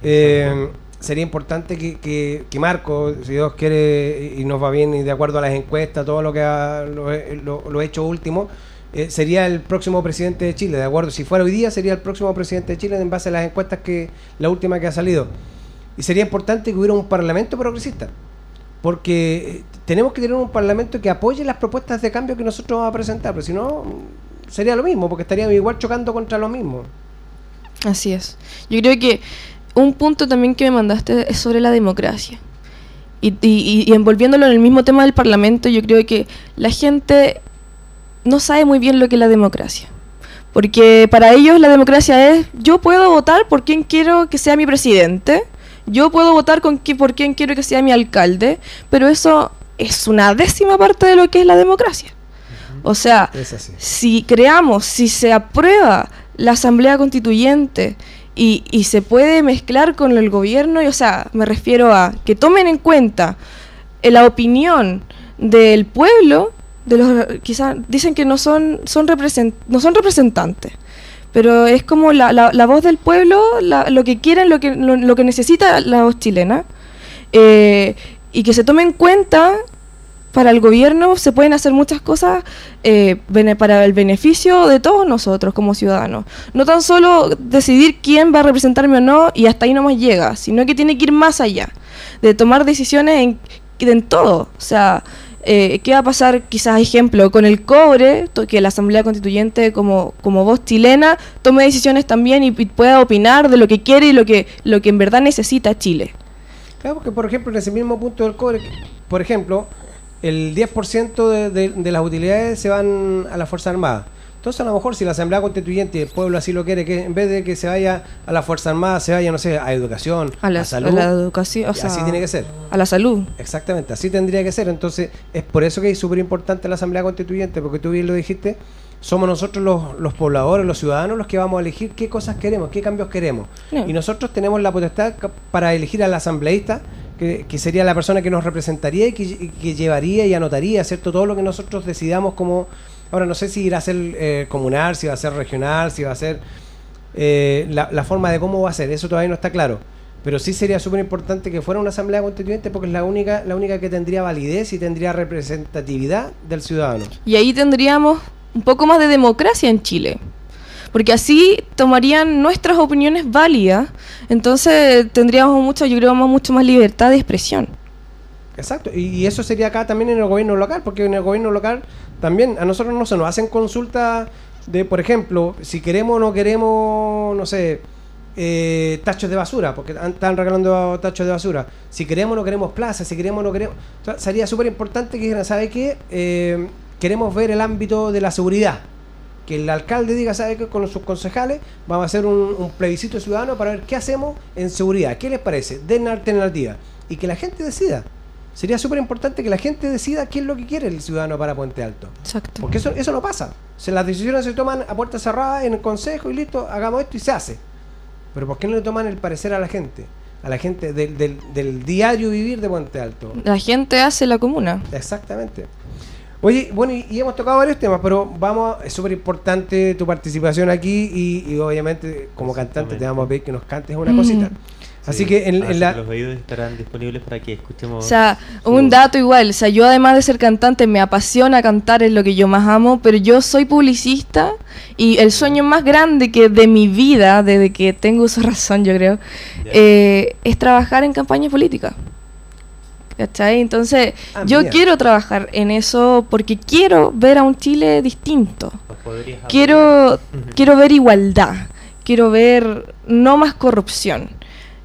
eh, sería importante que, que- que Marco, si Dios quiere y nos va bien y de acuerdo a las encuestas, todo lo que ha lo, lo- lo hecho último, eh, sería el próximo presidente de Chile, ¿de acuerdo? Si fuera hoy día, sería el próximo presidente de Chile en base a las encuestas que la última que ha salido. Y sería importante que hubiera un parlamento progresista porque eh, tenemos que tener un parlamento que apoye las propuestas de cambio que nosotros vamos a presentar, pero si no, sería lo mismo, porque estaríamos igual chocando contra lo mismo. Así es. Yo creo que un punto también que me mandaste es sobre la democracia. Y- y envolviéndolo en el mismo tema del Parlamento, yo creo que la gente no sabe muy bien lo que es la democracia. Porque para ellos la democracia es, yo puedo votar por quien quiero que sea mi presidente, yo puedo votar con por quien quiero que sea mi alcalde, pero eso es una décima parte de lo que es la democracia. O sea, si creamos, si se aprueba la Asamblea Constituyente y, y se puede mezclar con el gobierno, y, o sea, me refiero a que tomen en cuenta la opinión del pueblo, de los quizás dicen que no son, son represent- no son representantes, pero es como la, la- la voz del pueblo, la- lo que quieren, lo que, lo, que necesita la voz chilena, eh, y que se tome en cuenta para el gobierno se pueden hacer muchas cosas eh, para el beneficio de todos nosotros como ciudadanos. No tan solo decidir quién va a representarme o no y hasta ahí nomás llega, sino que tiene que ir más allá, de tomar decisiones en, en todo. O sea, eh, ¿qué va a pasar quizás, ejemplo, con el cobre, que la Asamblea Constituyente como, como voz chilena tome decisiones también y, y pueda opinar de lo que quiere y lo que, lo que en verdad necesita Chile? Claro, porque por ejemplo, en ese mismo punto del cobre, por ejemplo, el 10% de, de- de las utilidades se van a la Fuerza Armada. Entonces, a lo mejor, si la Asamblea Constituyente y el pueblo así lo quiere, que en vez de que se vaya a la Fuerza Armada, se vaya, no sé, a educación, A la, a salud. a la educación, o sea, así tiene que ser. a la salud. Exactamente, así tendría que ser. Entonces, es por eso que es súper importante la Asamblea Constituyente, porque tú bien lo dijiste, somos nosotros los, los pobladores, los ciudadanos, los que vamos a elegir qué cosas queremos, qué cambios queremos. No. Y nosotros tenemos la potestad para elegir al asambleísta, que, que sería la persona que nos representaría y que, y que llevaría y anotaría, ¿cierto? Todo lo que nosotros decidamos como... Ahora, no sé si irá a ser eh, comunal, si va a ser regional, si va a ser... eh, la, la forma de cómo va a ser, eso todavía no está claro. Pero sí sería súper importante que fuera una asamblea constituyente porque es la única, la única que tendría validez y tendría representatividad del ciudadano. Y ahí tendríamos un poco más de democracia en Chile. Porque así tomarían nuestras opiniones válidas. Entonces tendríamos mucho, yo creo, mucho más libertad de expresión. Exacto, y, eso sería acá también en el gobierno local, porque en el gobierno local también a nosotros no se nos hacen consultas de, por ejemplo, si queremos o no queremos, no sé, eh, tachos de basura, porque están regalando tachos de basura. Si queremos o no queremos plazas, si queremos o no queremos. O sería súper importante que dijeran, ¿sabe qué? Eh, queremos ver el ámbito de la seguridad. Que el alcalde diga, ¿sabe qué? Con sus concejales vamos a hacer un, un plebiscito ciudadano para ver qué hacemos en seguridad. ¿Qué les parece? Den alternativa. Y que la gente decida. Sería súper importante que la gente decida qué es lo que quiere el ciudadano para Puente Alto. Exacto. Porque eso, eso no pasa. Se, las decisiones se toman a puerta cerrada en el consejo y listo, hagamos esto y se hace. Pero ¿por qué no le toman el parecer a la gente? A la gente del, del, del diario vivir de Puente Alto. La gente hace la comuna. Exactamente. Oye, bueno, y, y hemos tocado varios temas, pero vamos, es súper importante tu participación aquí y, y obviamente como cantante te vamos a pedir que nos cantes una Mm. cosita. Así Sí, que en, en así la... que los oídos estarán disponibles para que escuchemos. O sea, su- un dato igual, o sea, yo además de ser cantante me apasiona cantar, es lo que yo más amo, pero yo soy publicista y el sueño más grande que de mi vida, desde que tengo uso razón, yo creo, eh, es trabajar en campaña política. ¿Cachai? Entonces, Ah, yo mira. quiero trabajar en eso porque quiero ver a un Chile distinto. Quiero, quiero ver igualdad, quiero ver no más corrupción.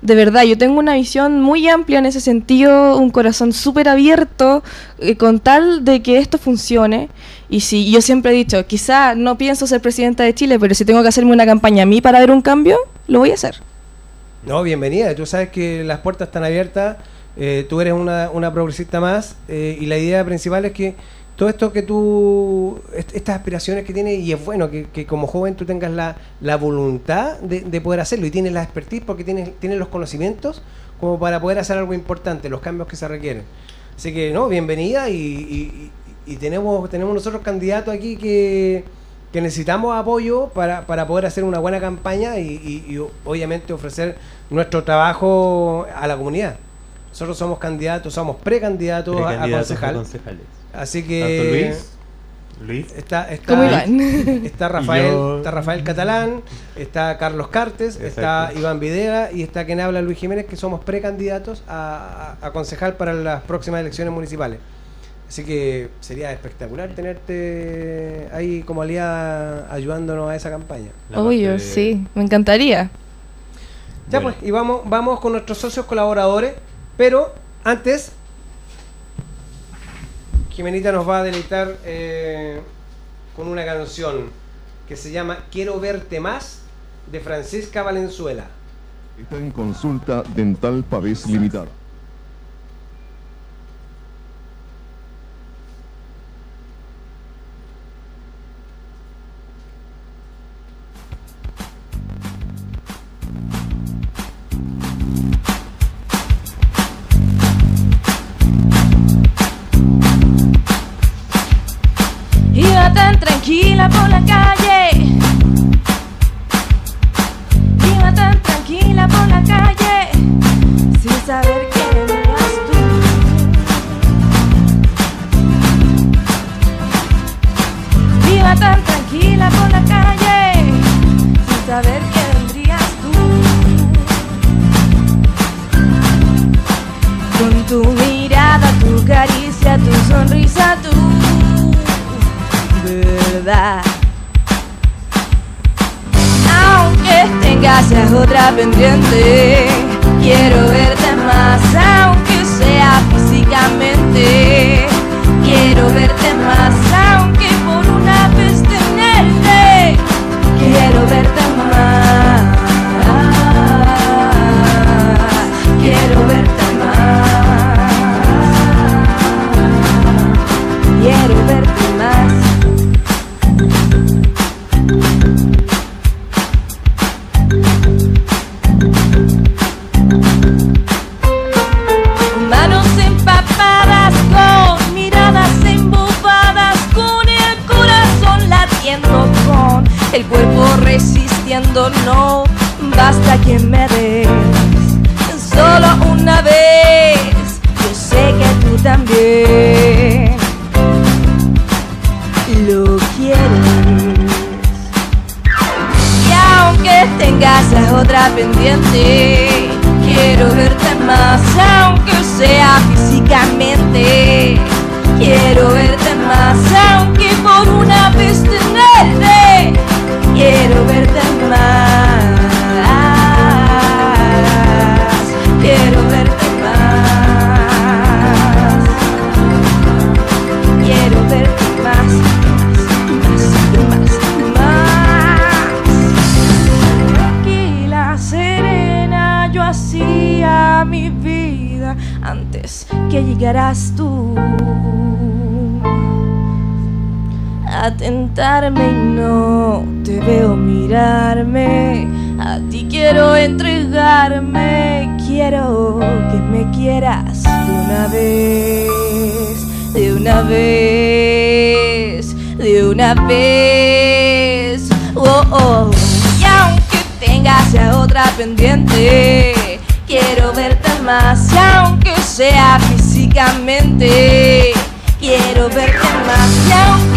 De verdad, yo tengo una visión muy amplia en ese sentido, un corazón súper abierto, eh, con tal de que esto funcione. Y si yo siempre he dicho, quizá no pienso ser presidenta de Chile, pero si tengo que hacerme una campaña a mí para ver un cambio, lo voy a hacer. No, bienvenida. Tú sabes que las puertas están abiertas. eh, tú eres una, una progresista más. eh, y la idea principal es que todo esto que tú. est- estas aspiraciones que tienes, y es bueno que, que como joven tú tengas la, la voluntad de, de poder hacerlo. Y tienes la expertise porque tienes, tienes los conocimientos como para poder hacer algo importante, los cambios que se requieren. Así que, no, bienvenida. Y, y- y tenemos, tenemos nosotros candidatos aquí que que necesitamos apoyo para, para poder hacer una buena campaña y, y- y obviamente ofrecer nuestro trabajo a la comunidad. Nosotros somos candidatos, somos precandidatos a- a concejal. Así que Luis, Luis, está, está, ¿Cómo Iván? está Rafael, yo. está Rafael Catalán, está Carlos Cartes, está. Iván Videla y está quien habla Luis Jiménez, que somos precandidatos a, a, a concejal para las próximas elecciones municipales. Así que sería espectacular tenerte ahí como aliada ayudándonos a esa campaña. Obvio, de- sí, me encantaría. Ya Bueno. pues, y vamos, vamos con nuestros socios colaboradores, pero antes, Jimenita nos va a deleitar eh, con una canción que se llama Quiero verte más de Francisca Valenzuela. Está en consulta dental Pavés Limitada. Iba tan tranquila por la calle. Iba tan tranquila por la calle. Sin saber que venías tú. Iba tan tranquila por la calle. Sin saber que vendrías tú. Con tu mirada, tu caricia, tu sonrisa, tu Aunque tengas a otra pendiente, quiero verte más, aunque sea físicamente. Quiero verte más, quiero verte más. Y aunque sea físicamente, quiero verte más. Y aunque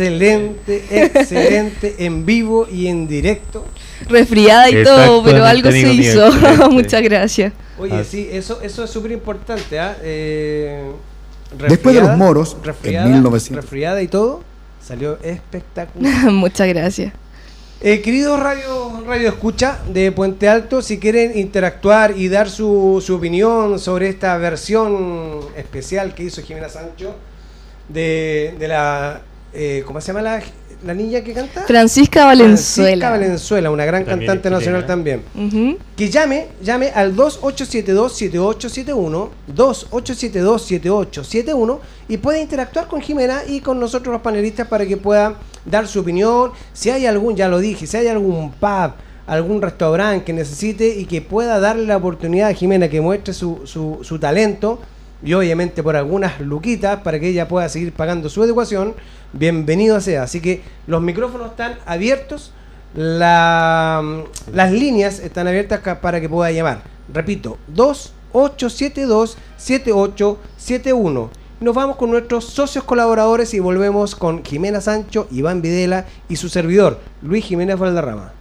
excelente, excelente, en vivo y en directo. Resfriada y Exacto, todo, pero en algo se hizo. excelente. Muchas gracias. Oye, Ah. sí, eso, eso es súper importante. ¿ah? Eh, Después de los resfriada- moros, en resfriada, 1900. resfriada y todo, salió espectacular. Muchas gracias. Eh, queridos radio, radio Escucha de Puente Alto, si quieren interactuar y dar su, su opinión sobre esta versión especial que hizo Jimena Sancho de, de la. Eh, ¿Cómo se llama la, la niña que canta? Francisca Francisca Valenzuela. Valenzuela, una gran También cantante nacional también. Que llame, llame al 2872-7871, 2872-7871 y puede interactuar con Jimena y con nosotros los panelistas para que pueda dar su opinión. Si hay algún, ya lo dije, si hay algún pub, algún restaurante que necesite y que pueda darle la oportunidad a Jimena que muestre su, su, su talento y obviamente por algunas luquitas para que ella pueda seguir pagando su educación, bienvenido sea. Así que los micrófonos están abiertos, la- las líneas están abiertas para que pueda llamar. Repito, 2872-7871. Nos vamos con nuestros socios colaboradores y volvemos con Jimena Sancho, Iván Videla y su servidor, Luis Jiménez Valderrama.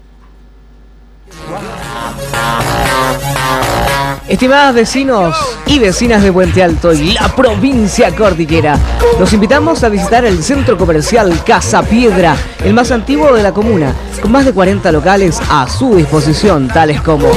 Estimadas vecinos y vecinas de Puente Alto y la provincia cordillera, los invitamos a visitar el centro comercial Casa Piedra, el más antiguo de la comuna, con más de 40 locales a su disposición, tales como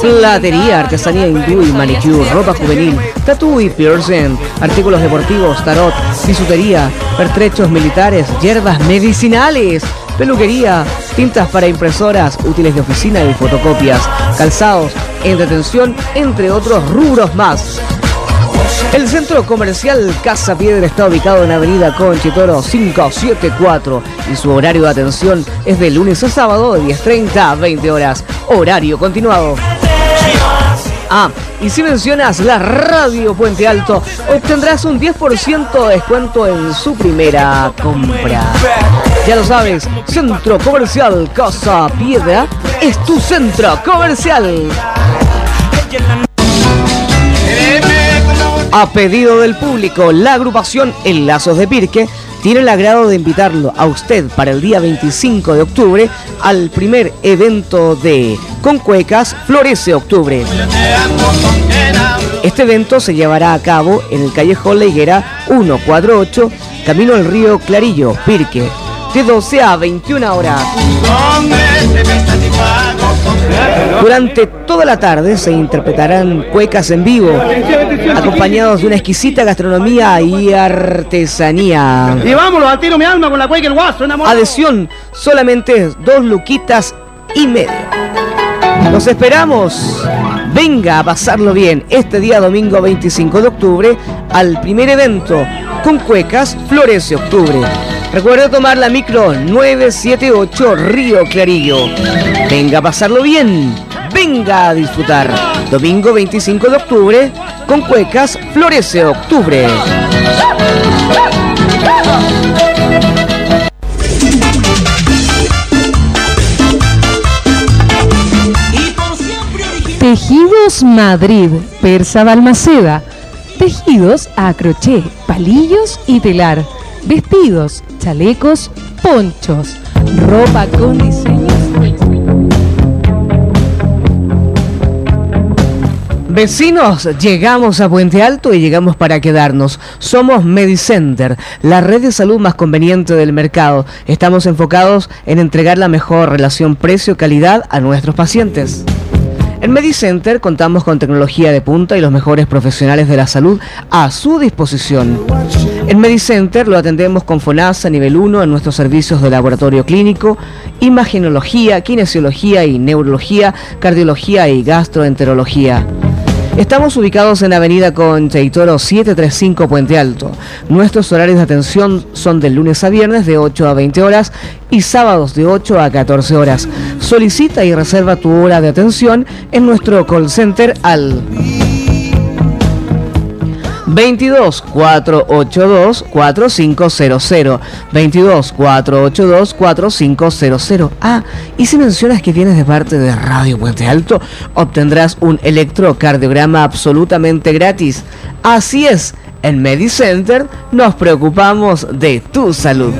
platería, artesanía hindú y manicure, ropa juvenil, tatú y piercing, artículos deportivos, tarot, bisutería, pertrechos militares, hierbas medicinales, peluquería, tintas para impresoras, útiles de oficina y fotocopias, calzados, entretención, entre otros rubros más. El centro comercial Casa Piedra está ubicado en Avenida Conchitoro 574 y su horario de atención es de lunes a sábado de 10.30 a 20 horas, horario continuado. Ah, y si mencionas la radio Puente Alto, obtendrás un 10% de descuento en su primera compra. Ya lo sabes, Centro Comercial Casa Piedra es tu centro comercial. A pedido del público, la agrupación En Lazos de Pirque tiene el agrado de invitarlo a usted para el día 25 de octubre al primer evento de Con Cuecas Florece Octubre. Este evento se llevará a cabo en el callejón La Higuera 148, camino al río Clarillo, Pirque, de 12 a 21 horas. Durante toda la tarde se interpretarán cuecas en vivo, acompañados de una exquisita gastronomía y artesanía. Y vámonos, al tiro mi alma con la cueca el guaso, enamorado. Adhesión, solamente dos luquitas y medio. Los esperamos. Venga a pasarlo bien este día domingo 25 de octubre al primer evento con cuecas Florece Octubre. Recuerda tomar la micro 978 Río Clarillo. Venga a pasarlo bien. Venga a disfrutar. Domingo 25 de octubre con cuecas Florece Octubre. Tejidos Madrid, Persa Balmaceda. Tejidos a crochet, palillos y telar. Vestidos, chalecos, ponchos. Ropa con diseños. Vecinos, llegamos a Puente Alto y llegamos para quedarnos. Somos Medicenter, la red de salud más conveniente del mercado. Estamos enfocados en entregar la mejor relación precio-calidad a nuestros pacientes. En Medicenter contamos con tecnología de punta y los mejores profesionales de la salud a su disposición. En Medicenter lo atendemos con FONASA nivel 1 en nuestros servicios de laboratorio clínico, imagenología, kinesiología y neurología, cardiología y gastroenterología. Estamos ubicados en Avenida Concheitoro 735 Puente Alto. Nuestros horarios de atención son de lunes a viernes de 8 a 20 horas y sábados de 8 a 14 horas. Solicita y reserva tu hora de atención en nuestro call center al 22 482 4500 22 482 4500 Ah, y si mencionas que vienes de parte de Radio Puente Alto, obtendrás un electrocardiograma absolutamente gratis. Así es, En MediCenter nos preocupamos de tu salud.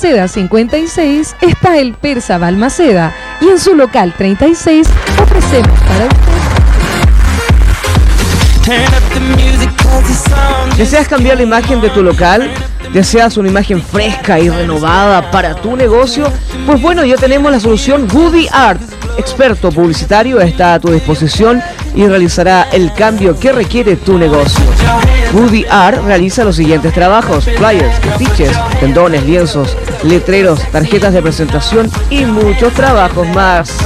Balmaceda 56 está el Persa Balmaceda y en su local 36 ofrecemos para usted ¿Deseas cambiar la imagen de tu local? ¿Deseas una imagen fresca y renovada para tu negocio? Pues bueno, ya tenemos la solución Goody Art. Experto publicitario está a tu disposición y realizará el cambio que requiere tu negocio. Goody Art realiza los siguientes trabajos: flyers, afiches, tendones, lienzos, letreros, tarjetas de presentación y muchos trabajos más.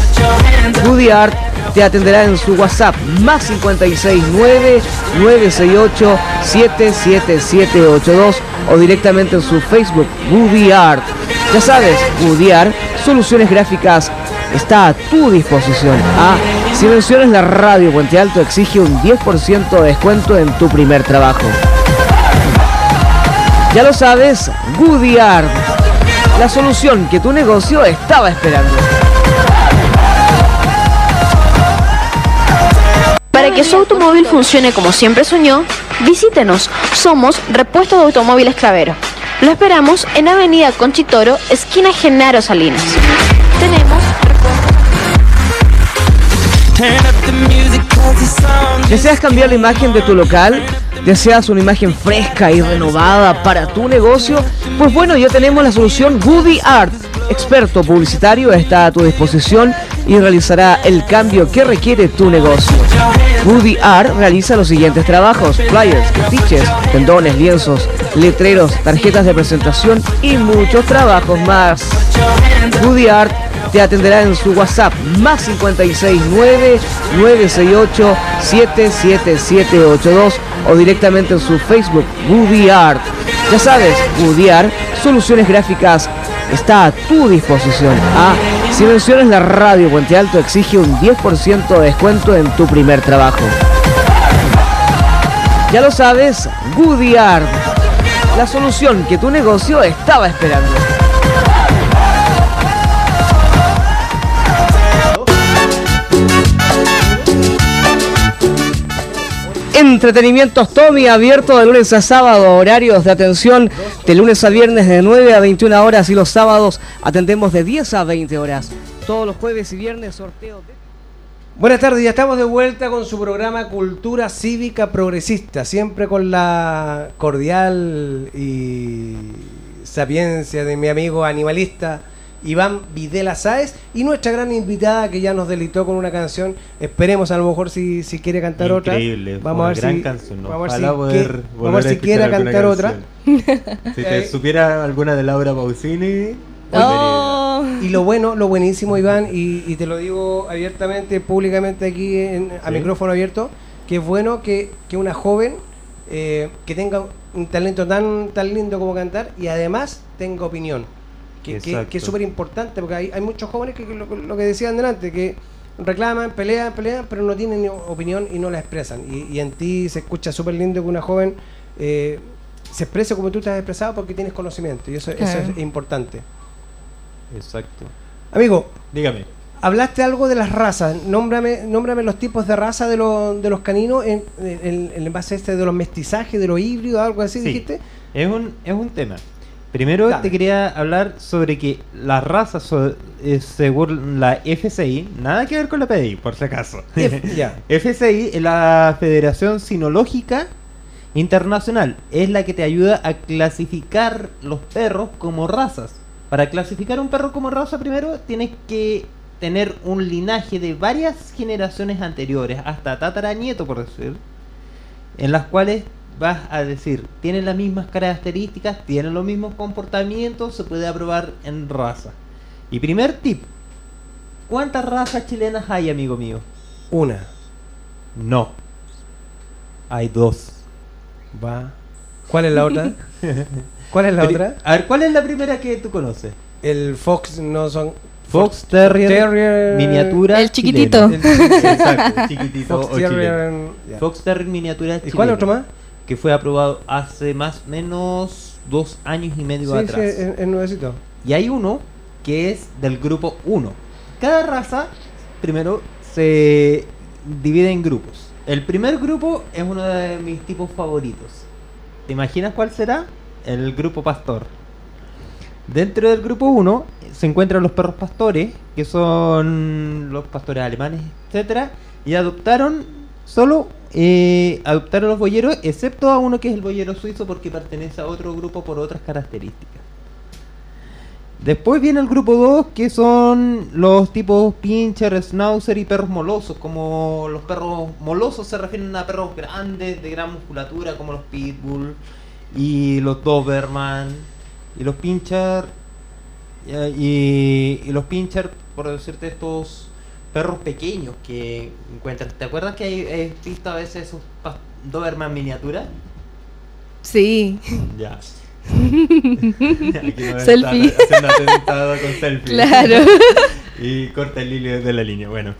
Goody Art te atenderá en su WhatsApp más 569 968 77782 o directamente en su Facebook Goody Art. Ya sabes, Goody Art, soluciones gráficas está a tu disposición. Ah, si mencionas la radio Puente Alto exige un 10% de descuento en tu primer trabajo. Ya lo sabes, Goody Art, la solución que tu negocio estaba esperando. Para que su automóvil funcione como siempre soñó, visítenos. Somos Repuestos de Automóviles Clavero. Lo esperamos en Avenida Conchitoro, esquina Genaro Salinas. Tenemos ¿Deseas cambiar la imagen de tu local? ¿Deseas una imagen fresca y renovada para tu negocio? Pues bueno, ya tenemos la solución Goody Art. Experto publicitario está a tu disposición y realizará el cambio que requiere tu negocio. Goody Art realiza los siguientes trabajos: flyers, afiches, tendones, lienzos, letreros, tarjetas de presentación y muchos trabajos más. Goody Art te atenderá en su WhatsApp más 569 968 77782 o directamente en su Facebook Goody Art. Ya sabes, Goody Art, soluciones gráficas está a tu disposición. Ah, si mencionas la radio Puente Alto exige un 10% de descuento en tu primer trabajo. Ya lo sabes, Goody Art, la solución que tu negocio estaba esperando. Entretenimientos Tommy abierto de lunes a sábado, horarios de atención de lunes a viernes de 9 a 21 horas y los sábados atendemos de 10 a 20 horas. Todos los jueves y viernes sorteo de... Buenas tardes, ya estamos de vuelta con su programa Cultura Cívica Progresista, siempre con la cordial y sapiencia de mi amigo animalista Iván Videla Sáez y nuestra gran invitada que ya nos delitó con una canción. Esperemos a lo mejor si, si quiere cantar Increíble, otra. Vamos a ver gran si, canción, ¿no? vamos a ver Ojalá si, poder que- volver vamos a ver a si quiere cantar otra. Si te supiera alguna de Laura Pausini, Oh. Y lo bueno, lo buenísimo, Iván, y, y te lo digo abiertamente, públicamente aquí en- a Sí. micrófono abierto, que es bueno que, que una joven eh, que tenga un talento tan, tan lindo como cantar y además tenga opinión. Que, que- Exacto. que es súper importante, porque hay, hay muchos jóvenes que, que lo, lo que decían delante, que reclaman, pelean, pelean, pero no tienen ni opinión y no la expresan. Y, y en ti se escucha súper lindo que una joven eh, se exprese como tú te has expresado porque tienes conocimiento, y eso, eso es importante. Exacto. Amigo, Dígame. hablaste algo de las razas. Nómbrame, nómbrame los tipos de raza de, los de los caninos en, en, en base a este de los mestizajes, de los híbridos, algo así, Sí. dijiste. Es un, es un tema. Primero Dale. te quería hablar sobre que las razas, so- eh, según la FCI, nada que ver con la PDI, por si acaso. F-. FCI es la Federación Sinológica Internacional. Es la que te ayuda a clasificar los perros como razas. Para clasificar un perro como raza, primero tienes que tener un linaje de varias generaciones anteriores, hasta tataranieto, por decir, en las cuales vas a decir, tienen las mismas características, tienen los mismos comportamientos, se puede aprobar en raza. Y primer tip, ¿cuántas razas chilenas hay, amigo mío? Una. No. Hay dos. Va. ¿Cuál es la otra? ¿Cuál es la otra? A ver, ¿cuál es la primera que tú conoces? El Fox no son. Fox Terrier, Terrier- miniatura El chiquitito. Exacto, el chiquitito Fox o Terrier. Fox Terrier miniatura ¿Y cuál otro más? Que fue aprobado hace más o menos dos años y medio Sí, sí, atrás. es, es nuevecito. Y hay uno que es del grupo 1. Cada raza, primero, se divide en grupos. El primer grupo es uno de mis tipos favoritos. ¿Te imaginas cuál será? El grupo pastor. Dentro del grupo 1 se encuentran los perros pastores, que son los pastores alemanes, etcétera, y adoptaron solo eh, adoptaron los boyeros, excepto a uno que es el boyero suizo porque pertenece a otro grupo por otras características. Después viene el grupo 2, que son los tipos pincher, schnauzer y perros molosos. Como los perros molosos se refieren a perros grandes, de gran musculatura, como los pitbull y los doberman. Y los pincher, ya, y, y los pincher, por decirte, estos perros pequeños que encuentras. ¿Te acuerdas que he visto a veces esos pa- doberman miniatura? Sí. Ya. Aquí Selfie. haciendo atentado con selfie. Claro. y corta el hilo de la línea. Bueno.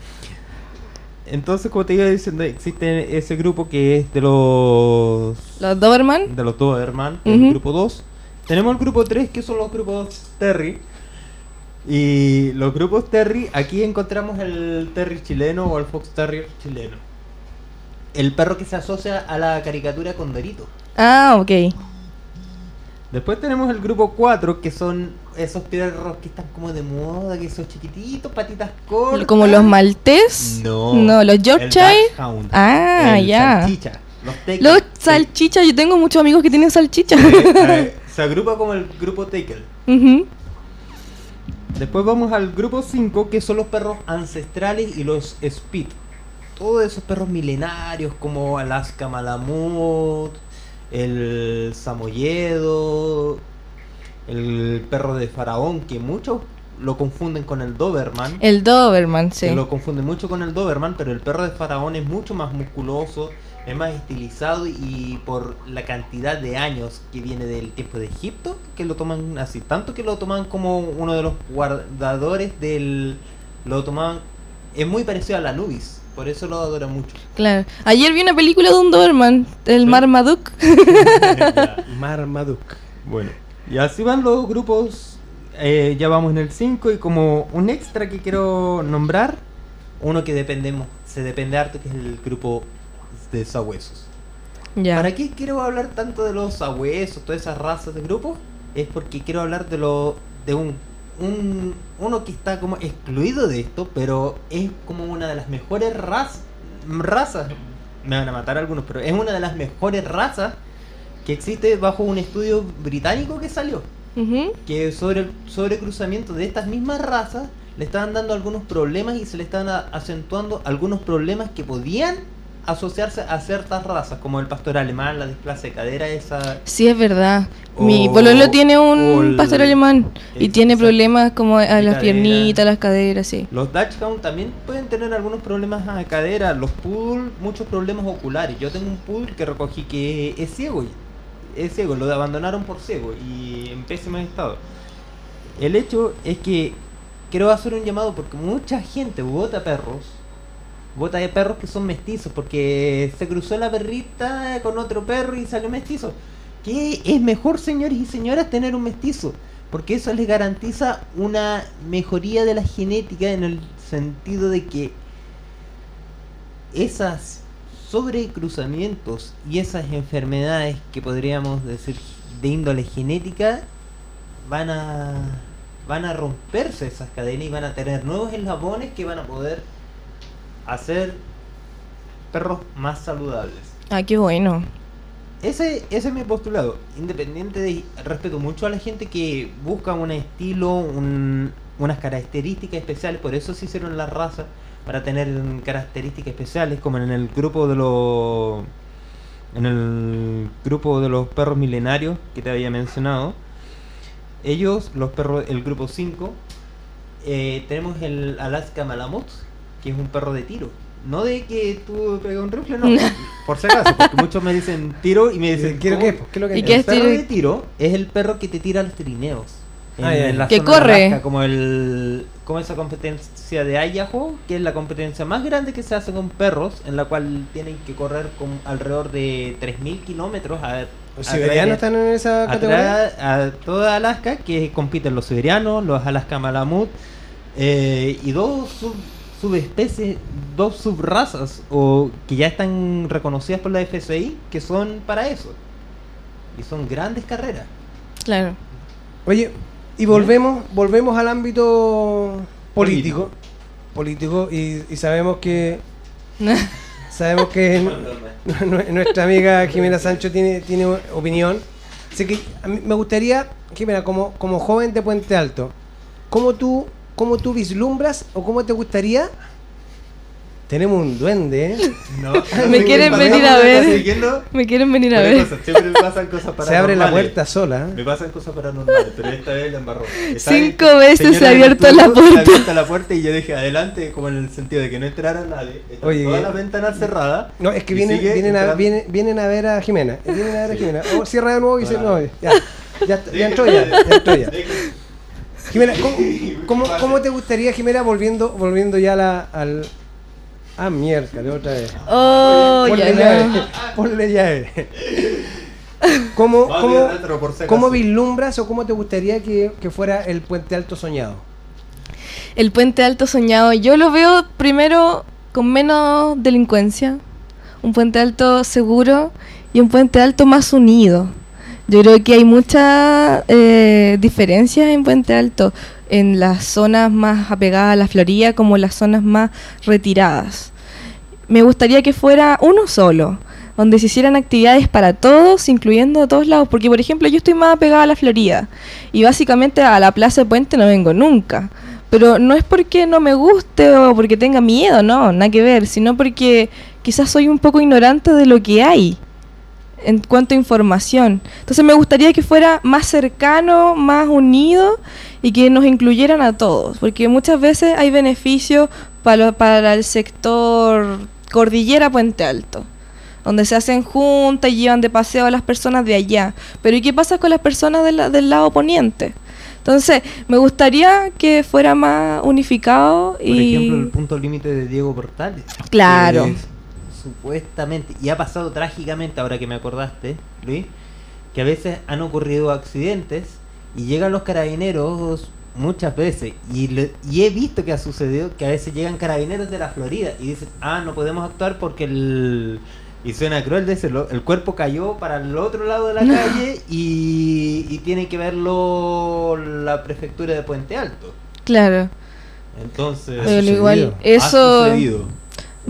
Entonces, como te iba diciendo, existe ese grupo que es de los. Los Doberman. De los Doberman, el Ujú. grupo 2. Tenemos el grupo 3, que son los grupos Terry. Y los grupos Terry, aquí encontramos el Terry chileno o el Fox Terrier chileno. El perro que se asocia a la caricatura con Dorito. Ah, ok. Después tenemos el grupo 4, que son esos perros que están como de moda, que son chiquititos, patitas cortas. Como los maltés. No. No, los Yorkshire. Ah, el ya. salchicha, los tekel. Los salchichas. Yo tengo muchos amigos que tienen salchicha. Eh, se agrupa como el grupo Tekel. Ujú. Después vamos al grupo 5, que son los perros ancestrales y los Speed. Todos esos perros milenarios como Alaska Malamut, el Samoyedo, el perro de Faraón, que muchos lo confunden con el Doberman. El Doberman, sí. que lo confunden mucho con el Doberman, pero el perro de Faraón es mucho más musculoso, es más estilizado y por la cantidad de años que viene del tiempo de Egipto, que lo toman así, tanto que lo toman como uno de los guardadores del... Lo tomaban... Es muy parecido al Anubis, por eso lo adoran mucho. Claro. Ayer vi una película de un Doberman, el Marmaduke. Marmaduke. Bueno, y así van los grupos. eh, ya vamos en el 5 y como un extra que quiero nombrar, uno que dependemos, se depende harto, que es el grupo de sabuesos. Ya. ¿Para qué quiero hablar tanto de los sabuesos, todas esas razas de grupos? Es porque quiero hablar de lo de un, un uno que está como excluido de esto, pero es como una de las mejores raz- razas. Me van a matar algunos, pero es una de las mejores razas que existe bajo un estudio británico que salió que sobre el sobrecruzamiento de estas mismas razas le estaban dando algunos problemas y se le estaban acentuando algunos problemas que podían asociarse a ciertas razas, como el pastor alemán, la displasia de cadera, esa... Sí, es verdad. Mi pololo tiene un el- pastor alemán y tiene problemas como a las cadera. piernitas, las caderas, sí. Los Dachshund también pueden tener algunos problemas a cadera, los Poodle muchos problemas oculares. Yo tengo un Poodle que recogí que es ciego, es ciego, lo abandonaron por ciego y en pésimo estado. El hecho es que quiero hacer un llamado porque mucha gente bota perros, bota de perros que son mestizos porque se cruzó la perrita con otro perro y salió mestizo. Que es mejor, señores y señoras, tener un mestizo, porque eso les garantiza una mejoría de la genética en el sentido de que esas sobrecruzamientos y esas enfermedades que podríamos decir de índole genética van a van a romperse esas cadenas y van a tener nuevos eslabones que van a poder hacer perros más saludables. Ah, qué bueno. Ese, ese es mi postulado. Independiente de. Respeto mucho a la gente que busca un estilo, un- unas características especiales. Por eso se hicieron las razas. Para tener características especiales. Como en el grupo de los. En el grupo de los perros milenarios que te había mencionado. Ellos, los perros, el grupo 5. eh, tenemos el Alaska Malamut. Que es un perro de tiro. No de que tú pegas un rifle, no. Por si acaso, porque muchos me dicen tiro y me dicen. ¿Qué es lo ¿cómo? que? ¿Qué es lo que ¿Y es? qué el es perro tiro? de tiro es el perro que te tira los trineos. en, Ah, en la Que zona de corre. Alaska, como el como esa competencia de Idaho, que es la competencia más grande que se hace con perros, en la cual tienen que correr con alrededor de 3.000 kilómetros a, ¿Los a siberianos están en esa categoría? a toda Alaska, que compiten los siberianos, los Alaska Malamut eh, y dos sub- subespecies, dos subrazas o que ya están reconocidas por la FCI, que son para eso. Y son grandes carreras. Claro. Oye, y volvemos, volvemos al ámbito político. Político, y, y sabemos que sabemos que nuestra amiga Jimena Sancho tiene, tiene opinión. Así que a mí me gustaría, Jimena, como, como joven de Puente Alto, ¿cómo tú, ¿cómo tú vislumbras o cómo te gustaría? Tenemos un duende, ¿eh? No, Me quieren venir a ver. Me quieren venir a ver. Siempre me pasan cosas paranormales. Se abre la puerta sola. ¿eh? Me pasan cosas paranormales, pero esta vez la embarró. Cinco veces se ha abierto la estudio, se ha puerta. abierto la puerta y yo dije adelante, como en el sentido de que no entrara nadie. Están Oye, todas eh, las ventanas cerradas. No, es que vienen, vienen, a, vienen, vienen a ver a Jimena. Vienen a ver a Jimena. O cierra de nuevo y se. No, ya. Ya, ya entró ya. Ya entró ya. Jimena, ¿cómo, cómo, cómo te gustaría, Jimena, volviendo, volviendo ya a la, al. Ah, mierda, de otra vez. Oh, Ponle ya llave. no. Ponle llave. ¿Cómo, cómo, si vislumbras o cómo te gustaría que, que fuera el puente alto soñado? El puente alto soñado, yo lo veo primero con menos delincuencia, un puente alto seguro y un puente alto más unido. Yo creo que hay muchas eh, diferencias en Puente Alto, en las zonas más apegadas a la Florida como las zonas más retiradas. Me gustaría que fuera uno solo, donde se hicieran actividades para todos, incluyendo a todos lados, porque por ejemplo yo estoy más apegada a la Florida y básicamente a la Plaza de Puente no vengo nunca. Pero no es porque no me guste o porque tenga miedo, no, nada que ver, sino porque quizás soy un poco ignorante de lo que hay en cuanto a información. Entonces me gustaría que fuera más cercano, más unido y que nos incluyeran a todos, porque muchas veces hay beneficios para, para el sector cordillera Puente Alto, donde se hacen juntas y llevan de paseo a las personas de allá. Pero ¿y qué pasa con las personas de la- del lado poniente? Entonces, me gustaría que fuera más unificado Por y... ejemplo, el punto límite de Diego Portales. Claro. es supuestamente, y ha pasado trágicamente ahora que me acordaste, Luis, que a veces han ocurrido accidentes y llegan los carabineros muchas veces y, le- y he visto que ha sucedido que a veces llegan carabineros de la Florida y dicen, ah, no podemos actuar porque el... Y suena cruel decirlo, el cuerpo cayó para el otro lado de la calle y, y tiene que verlo la prefectura de Puente Alto. Claro. Entonces, Pero igual, eso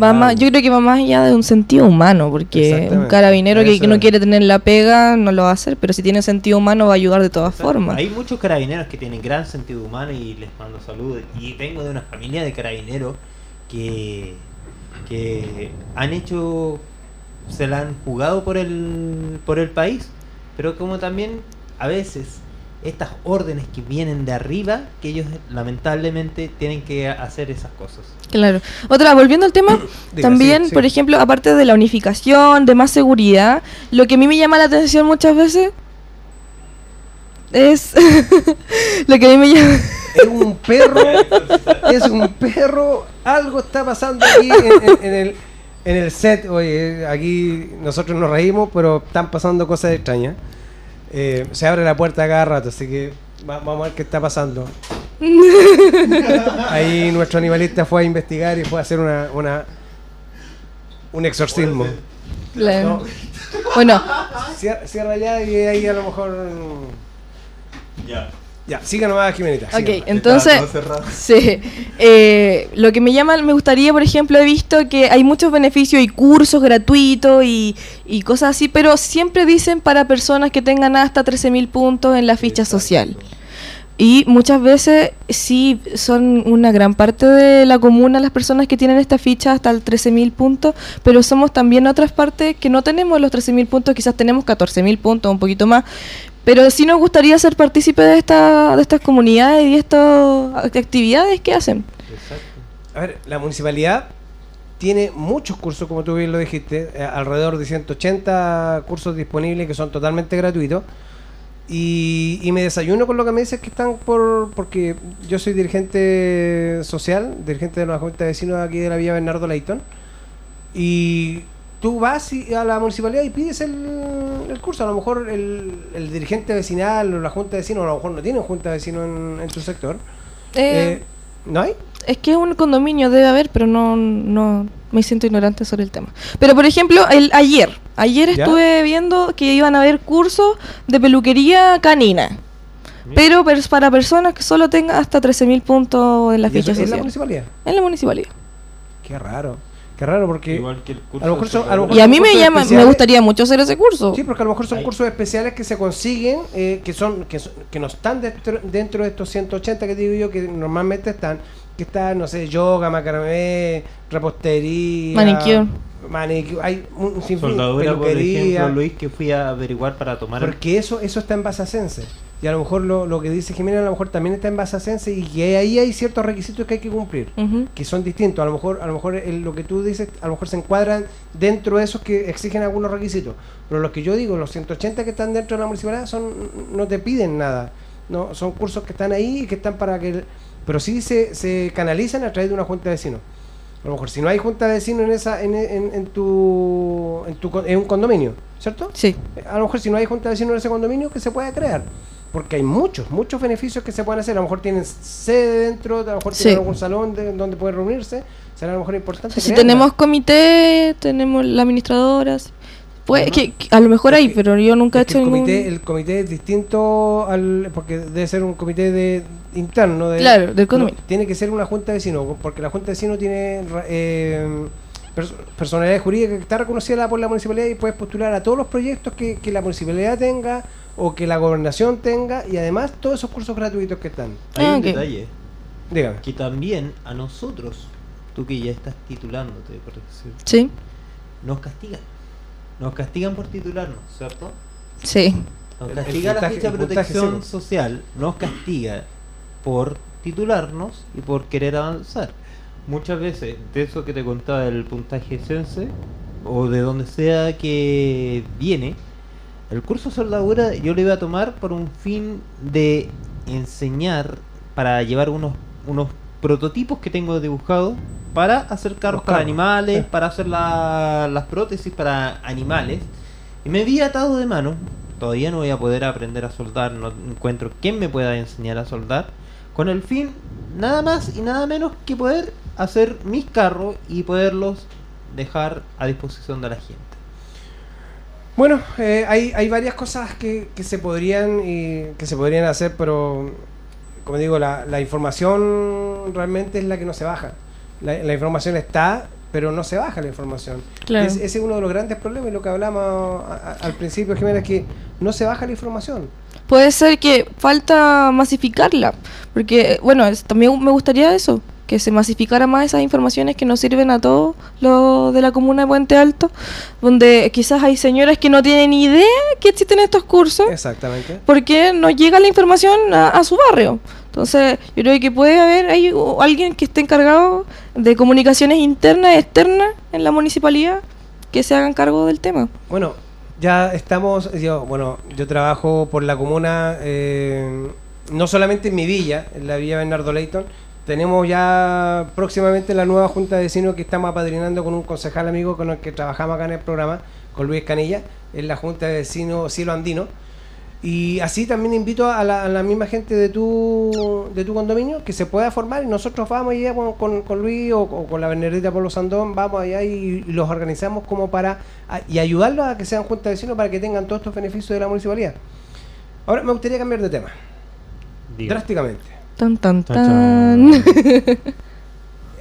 va más, Algo. yo creo que va más allá de un sentido humano, porque un carabinero que, no quiere tener la pega no lo va a hacer, pero si tiene sentido humano va a ayudar de todas formas. Hay muchos carabineros que tienen gran sentido humano y les mando saludos. Y vengo de una familia de carabineros que, que han hecho, se la han jugado por el, por el país, pero como también a veces estas órdenes que vienen de arriba, que ellos lamentablemente tienen que hacer esas cosas. Claro. Otra, volviendo al tema, también, sí, sí. por ejemplo, aparte de la unificación, de más seguridad, lo que a mí me llama la atención muchas veces es lo que a mí me llama Es un perro, es un perro, algo está pasando aquí en, en- en el, en el set. Oye, aquí nosotros nos reímos, pero están pasando cosas extrañas. Eh, se abre la puerta cada rato, así que va- vamos a ver qué está pasando. Ahí nuestro animalista fue a investigar y fue a hacer una, una un exorcismo. Claro. Bueno, Cierra, cierra ya y ahí a lo mejor. mm, Ya. Ya, siga nomás, Jimenita. Ok, nomás. entonces, sí, eh, lo que me llama, me gustaría, por ejemplo, he visto que hay muchos beneficios y cursos gratuitos y, y cosas así, pero siempre dicen para personas que tengan hasta 13.000 puntos en la ficha social. Y muchas veces sí son una gran parte de la comuna las personas que tienen esta ficha hasta el 13.000 puntos, pero somos también otras partes que no tenemos los 13.000 puntos, quizás tenemos 14.000 puntos, un poquito más, pero sí nos gustaría ser partícipe de, esta, de estas comunidades y de estas actividades que hacen. A ver, la municipalidad tiene muchos cursos, como tú bien lo dijiste, eh, alrededor de 180 cursos disponibles que son totalmente gratuitos. Y, y me desayuno con lo que me dices que están por. Porque yo soy dirigente social, dirigente de la Junta de Vecinos aquí de la Villa Bernardo Leighton. Y tú vas y- a la municipalidad y pides el, el curso. A lo mejor el, el dirigente vecinal o la Junta de Vecinos, a lo mejor no tienen Junta de Vecinos en, en tu sector. Eh, Eh, ¿No hay? Es que es un condominio, debe haber, pero no, no me siento ignorante sobre el tema. Pero por ejemplo, el ayer, ayer ¿Ya? estuve viendo que iban a haber cursos de peluquería canina. Pero pers- para personas que solo tengan hasta 13.000 puntos en la ¿Y eso ficha ¿En la social. municipalidad? En la municipalidad. Qué raro. Qué raro porque. Igual que el curso a lo mejor son- a lo mejor Y a mí me cursos llama, me especiales. gustaría mucho hacer ese curso. Sí, porque a lo mejor son Ahí. cursos especiales que se consiguen, eh, que son que, son- que no están dentro, dentro de estos 180 que digo yo, que normalmente están, que están, no sé, yoga, macramé, repostería, Manicure. manicure, hay un sinfín, Soldadura, por peluquería, ejemplo, Luis, que fui a averiguar para tomar el porque eso eso está en Basacense. Y a lo mejor lo, lo que dice Jimena a lo mejor también está en Basacense y que ahí hay ciertos requisitos que hay que cumplir que son distintos. A lo mejor, a lo mejor el- lo que tú dices, a lo mejor se encuadran dentro de esos que exigen algunos requisitos. Pero los que yo digo, los 180 que están dentro de la municipalidad, son no te piden nada. No, son cursos que están ahí y que están para que, pero sí se, se canalizan a través de una junta de vecinos. A lo mejor si no hay junta de vecinos en esa, en, en, en tu, en tu, en un condominio, ¿cierto? Sí. A lo mejor si no hay junta de vecinos en ese condominio, que se puede crear. Porque hay muchos, muchos beneficios que se pueden hacer. A lo mejor tienen sede dentro, a lo mejor Sí. tienen algún salón de- donde pueden reunirse. Será a lo mejor importante. Si tenemos comité, tenemos la administradora. Puede, que, que a lo mejor hay, pero yo nunca he Es hecho el, ningún... comité, el comité es distinto al. Porque debe ser un comité de interno. De, Claro, del no, tiene que ser una junta de vecinos. Porque la junta de vecinos tiene. eh, personalidad jurídica que está reconocida por la municipalidad y puedes postular a todos los proyectos que, que la municipalidad tenga o que la gobernación tenga y además todos esos cursos gratuitos que están. Hay Ah, un ok. detalle. Dígame. Que también a nosotros, tú que ya estás titulándote, por decir, Sí, nos castigan. Nos castigan por titularnos, ¿cierto? sí. Nos El- el castiga la ficha de el protección social, nos castiga por titularnos y por querer avanzar. Muchas veces, de eso que te contaba del puntaje sense, o de donde sea que viene, el curso de soldadura yo lo iba a tomar por un fin de enseñar para llevar unos, unos prototipos que tengo dibujados para hacer carros para animales, para hacer la- las prótesis para animales. Y me vi atado de mano. Todavía no voy a poder aprender a soldar, no encuentro quién me pueda enseñar a soldar. Con el fin, nada más y nada menos que poder hacer mis carros y poderlos dejar a disposición de la gente. Bueno, eh, hay, hay varias cosas que, que se podrían y que se podrían hacer, pero como digo, la, la información realmente es la que no se baja. La, la información está, pero no se baja la información. Claro. Es- ese es uno de los grandes problemas y lo que hablamos a- a- al principio, Jiménez, es que no se baja la información. Puede ser que falta masificarla, porque, bueno, es- también me gustaría eso, que se masificara más esas informaciones que nos sirven a todos los de la comuna de Puente Alto, donde quizás hay señoras que no tienen idea que existen estos cursos, Exactamente. porque no llega la información a, a su barrio. Entonces, yo creo que puede haber ahí alguien que esté encargado de comunicaciones internas y externas en la municipalidad que se hagan cargo del tema. Bueno, ya estamos, yo, bueno, yo trabajo por la comuna, eh, no solamente en mi villa, en la villa Bernardo Leighton, tenemos ya próximamente la nueva junta de vecinos que estamos apadrinando con un concejal amigo con el que trabajamos acá en el programa, con Luis Canilla, en la junta de vecinos Cielo Andino. Y así también invito a la, a la misma gente de tu, de tu condominio que se pueda formar y nosotros vamos allá con, con- con Luis o, o con la Bernardita Polo Sandón, vamos allá y, y los organizamos como para a- y ayudarlos a que sean juntas de vecinos para que tengan todos estos beneficios de la municipalidad. Ahora me gustaría cambiar de tema, drásticamente. Tan, tan, tan.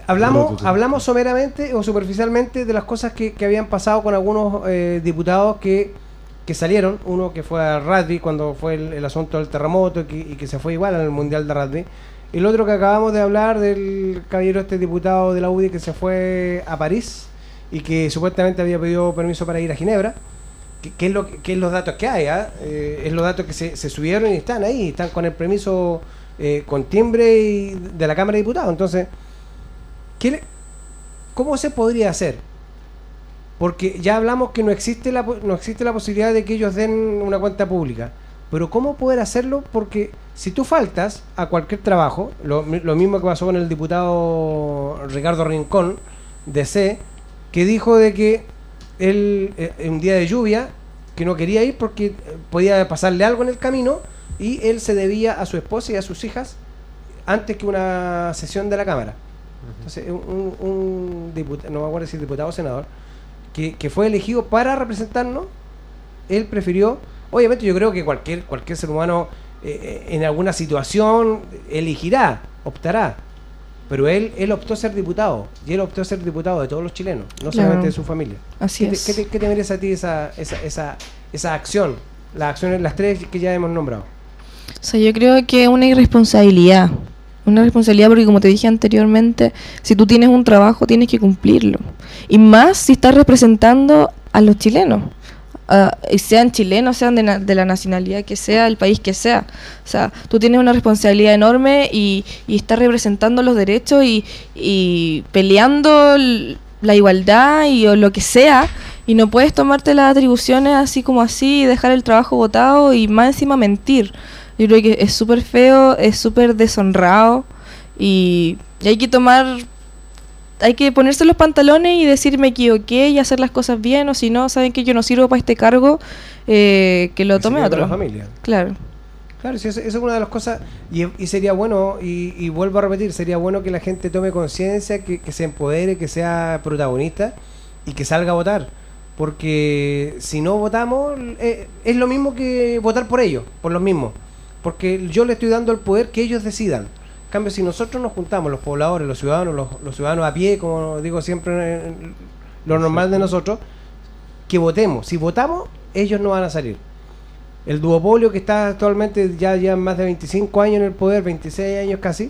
Hablamos, hablamos someramente o superficialmente de las cosas que, que habían pasado con algunos eh, diputados que, que salieron. Uno que fue a rugby cuando fue el, el asunto del terremoto y que, y que se fue igual al Mundial de Rugby. El otro que acabamos de hablar del caballero este diputado de la UDI que se fue a París y que supuestamente había pedido permiso para ir a Ginebra. ¿Qué, qué es, lo, qué es los datos que hay? ah? Eh, es los datos que se, se subieron y están ahí, están con el permiso eh, con timbre y de la Cámara de Diputados. Entonces, ¿Qué le- ¿Cómo se podría hacer? Porque ya hablamos que no existe la no existe la posibilidad de que ellos den una cuenta pública. pero ¿cómo poder hacerlo? Porque si tú faltas a cualquier trabajo, lo, lo mismo que pasó con el diputado Ricardo Rincón, de C, que dijo de que él, eh, en un día de lluvia, que no quería ir porque eh, podía pasarle algo en el camino, y él se debía a su esposa y a sus hijas antes que una sesión de la Cámara. Entonces, un, un diputado, no me acuerdo si diputado o senador, que, que fue elegido para representarnos, él prefirió, obviamente yo creo que cualquier, cualquier ser humano eh, eh, en alguna situación elegirá, optará, pero él, él optó ser diputado, y él optó ser diputado de todos los chilenos, no Claro. solamente de su familia. Así ¿Qué te, es. qué te- qué te merece a ti esa, esa, esa, esa acción? Las acciones, las tres que ya hemos nombrado. O sea, yo creo que una irresponsabilidad. Una responsabilidad porque como te dije anteriormente, si tú tienes un trabajo tienes que cumplirlo. Y más si estás representando a los chilenos. Y sean chilenos, sean de, la nacionalidad que sea, el país que sea. O sea, tú tienes una responsabilidad enorme y, y estás representando los derechos y, y peleando la igualdad y o lo que sea. Y no puedes tomarte las atribuciones así como así y dejar el trabajo votado y más encima mentir. Yo creo que es súper feo, es súper deshonrado y, y hay que tomar, hay que ponerse los pantalones y decir me equivoqué y hacer las cosas bien o si no, saben que yo no sirvo para este cargo, eh, que lo tome otro. la familia. Claro. Claro, sí, eso, eso es una de las cosas, y, y sería bueno, y, y vuelvo a repetir, sería bueno que la gente tome conciencia, que, que se empodere, que sea protagonista y que salga a votar. Porque si no votamos, eh, es lo mismo que votar por ellos, por los mismos. Porque yo le estoy dando el poder que ellos decidan. En cambio, si nosotros nos juntamos, los pobladores, los ciudadanos, los, los ciudadanos a pie, como digo siempre, lo normal de nosotros, que votemos. Si votamos, ellos no van a salir. El duopolio que está actualmente ya ya más de 25 años en el poder, 26 años casi,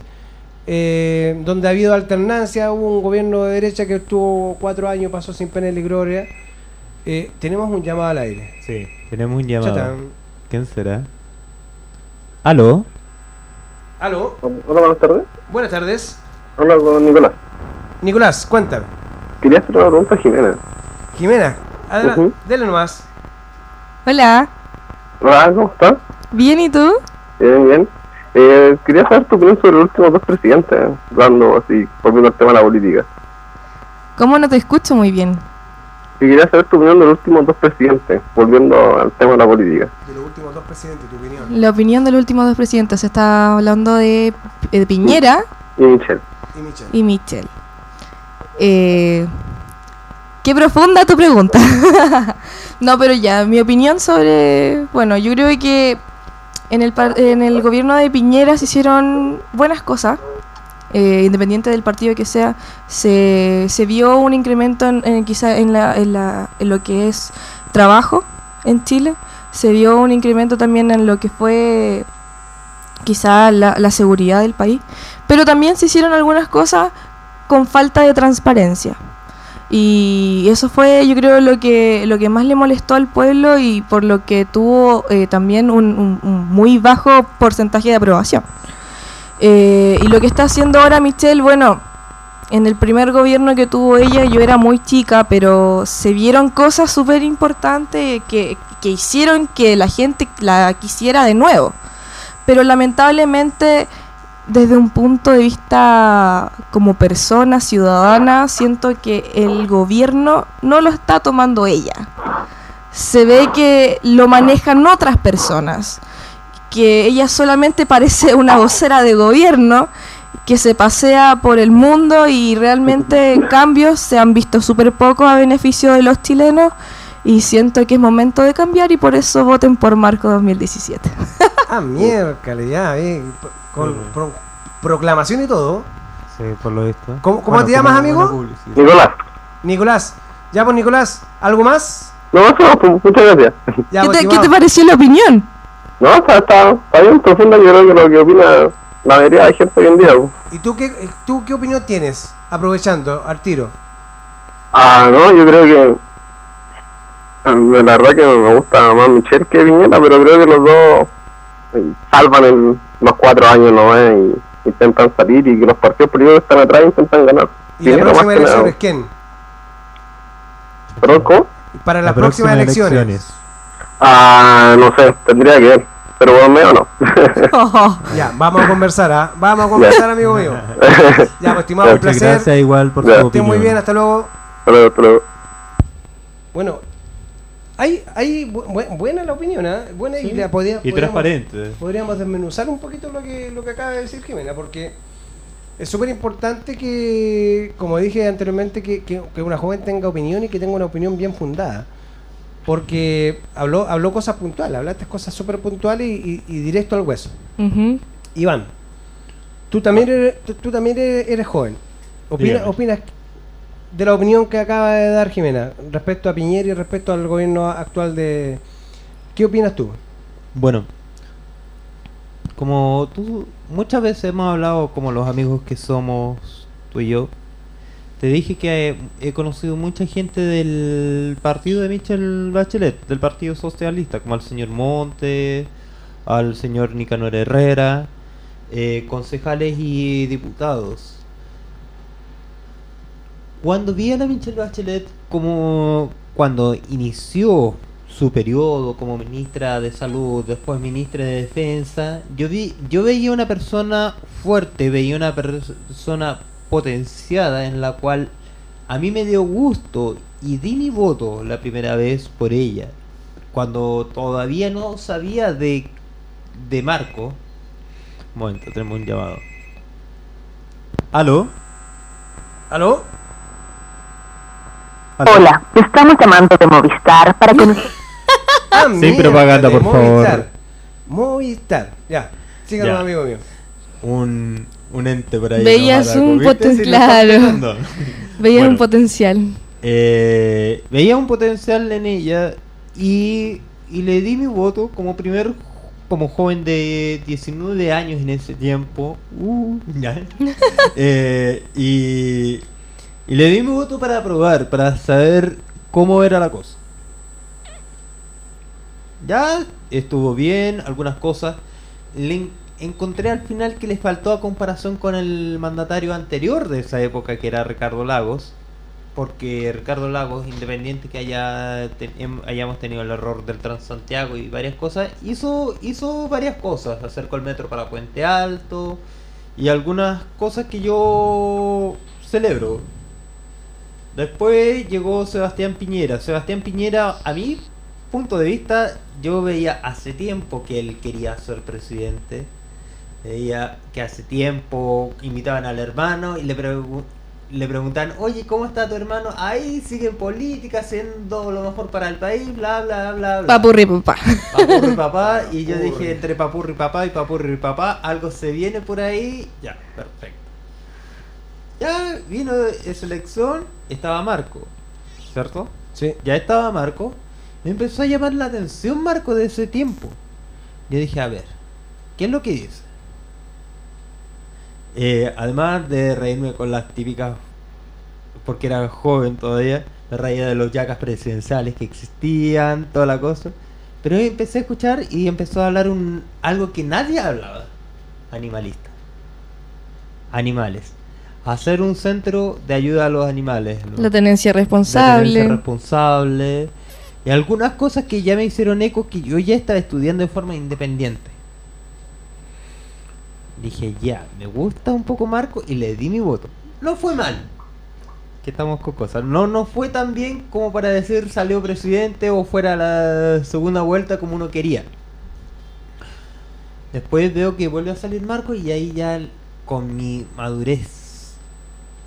eh, donde ha habido alternancia, hubo un gobierno de derecha que estuvo cuatro años, pasó sin pena ni gloria. Eh, tenemos un llamado al aire. Sí, tenemos un llamado. Chatán. ¿Quién será? ¿Aló? ¿Aló? Hola, buenas tardes. Buenas tardes. Hola con Nicolás. Nicolás, cuéntame. Quería hacer una pregunta a Jimena. Jimena, adelante, Ujú. dele nomás. Hola, Hola, ¿cómo estás? ¿bien y tú? Bien, bien. Eh, quería saber tu opinión sobre los últimos dos presidentes, dando así, volviendo al tema de la política. ¿Cómo no te escucho muy bien? Y quería saber tu opinión de los últimos dos presidentes, volviendo al tema de la política. De los últimos dos presidentes, tu opinión. La opinión de los últimos dos presidentes, se está hablando de, de Piñera Y Michelle. Y Michelle. y Michel. Eh, qué profunda tu pregunta. no, pero ya, mi opinión sobre... Bueno, yo creo que en el, par- en el gobierno de Piñera se hicieron buenas cosas. Eh, independiente del partido que sea, se, se vio un incremento en, en quizá en, la, en, la, en lo que es trabajo en Chile. Se vio un incremento también en lo que fue quizá la, la seguridad del país. Pero también se hicieron algunas cosas con falta de transparencia. Y eso fue, yo creo, lo que, lo que más le molestó al pueblo y por lo que tuvo eh, también un, muy bajo porcentaje de aprobación. Eh, y lo que está haciendo ahora Michelle, bueno, en el primer gobierno que tuvo ella yo era muy chica, pero se vieron cosas súper importantes que, que hicieron que la gente la quisiera de nuevo. Pero lamentablemente desde un punto de vista como persona ciudadana, siento que el gobierno no lo está tomando ella. Se ve que lo manejan otras personas, que ella solamente parece una vocera de gobierno que se pasea por el mundo y realmente cambios se han visto súper poco a beneficio de los chilenos y siento que es momento de cambiar y por eso voten por Marco 2017. Ah, miércoles, ya, bien. Con pro- proclamación y todo. Sí, por lo visto. ¿Cómo, cómo Bueno, te llamas, amigo? Nicolás. Nicolás. Ya, pues, Nicolás, ¿algo más? No, no, muchas gracias. Ya, ¿Qué pues, te, qué te pareció la opinión? No, está, está, está bien profunda, yo creo que lo que opina la mayoría de gente hoy en día. ¿Y tú qué, eh, tú qué opinión tienes? Aprovechando, al tiro. Ah, no, yo creo que. eh, La verdad que me gusta más Michelle que Viñeta, pero creo que los dos eh, salvan el- los cuatro años, ¿no? eh, y intentan salir y que los partidos políticos que están atrás intentan ganar. ¿Y la próxima elección es quién? ¿Perdón, cómo? Para las La próximas próxima elecciones. elecciones. Ah, no sé, tendría que ver. pero por medio no. Ya, vamos a conversar, ¿ah? Vamos a conversar, amigo mío. Ya, pues, estimado, un placer. gracias igual por Ya. su Esté muy opinión. bien, hasta luego. Pero, pero, Bueno, hay, hay bu- bu- buena la opinión, ¿ah? Buena y la podía- Y podríamos- transparente. Podríamos desmenuzar un poquito lo que, lo que acaba de decir Jimena, porque es súper importante que, como dije anteriormente, que, que- que una joven tenga opinión y que tenga una opinión bien fundada. Porque habló, habló cosas puntuales, hablaste cosas súper puntuales y, y- y directo al hueso. Iván, tú también eres, tú, tú también eres, eres joven. Opina-. ¿Opinas de la opinión que acaba de dar Jimena respecto a Piñera y respecto al gobierno actual de... ¿Qué opinas tú? Bueno, como tú muchas veces hemos hablado como los amigos que somos tú y yo, te dije que he, conocido mucha gente del partido de Michel Bachelet, del Partido Socialista, como al señor Monte, al señor Nicanor Herrera, eh, concejales y diputados. Cuando vi a la Michelle Bachelet como cuando inició su periodo como ministra de salud, después ministra de defensa, yo vi, yo veía una persona fuerte, veía una persona potenciada en la cual a mí me dio gusto y di mi voto la primera vez por ella, cuando todavía no sabía de, de Marco. Un momento, tenemos un llamado. ¿Aló? ¿Aló? ¿Aló? Hola, estamos llamando de Movistar para que nos... Ah, Sin mierda, propaganda, por favor. Movistar. Movistar, ya. Síganos, Ya. amigo mío. un, un ente por ahí. Veías un ¿viste? poten- Sí, lo estás claro. pegando. Veía Bueno, un potencial. eh, veía un potencial en ella y, y le di mi voto como primer como joven de 19 años en ese tiempo uh, ya. Eh, y, y le di mi voto para probar para saber cómo era la cosa ya estuvo bien algunas cosas le encontré al final que les faltó a comparación con el mandatario anterior de esa época que era Ricardo Lagos porque Ricardo Lagos, independiente que haya hayamos tenido el error del Transantiago y varias cosas, hizo, hizo varias cosas, acercó el metro para Puente Alto y algunas cosas que yo celebro. Después llegó Sebastián Piñera. Sebastián Piñera, a mi punto de vista, yo veía hace tiempo que él quería ser presidente. Veía que hace tiempo invitaban al hermano y le, pregu- le preguntan, oye, ¿cómo está tu hermano? Ahí sigue en política, haciendo lo mejor para el país, bla, bla, bla, bla. Papurri papá. Papurri papá. Y yo dije, entre papurri papá y papurri papá, algo se viene por ahí. Ya, perfecto. Ya vino esa elección, estaba Marco, ¿cierto? Sí. Ya estaba Marco. Me empezó a llamar la atención Marco de ese tiempo. Yo dije, a ver, ¿qué es lo que dice? Eh, además de reírme con las típicas, porque era joven todavía, me reía de los yacas presidenciales que existían, toda la cosa. Pero empecé a escuchar y empezó a hablar un algo que nadie hablaba. Animalista. Animales. Hacer un centro de ayuda a los animales. ¿no? La tenencia La responsable. tenencia responsable. Y algunas cosas que ya me hicieron eco que yo ya estaba estudiando de forma independiente. Dije, ya, me gusta un poco Marco y le di mi voto. No fue mal. Que estamos con cosas. No, no fue tan bien como para decir salió presidente o fuera la segunda vuelta como uno quería. Después veo que vuelve a salir Marco y ahí ya con mi madurez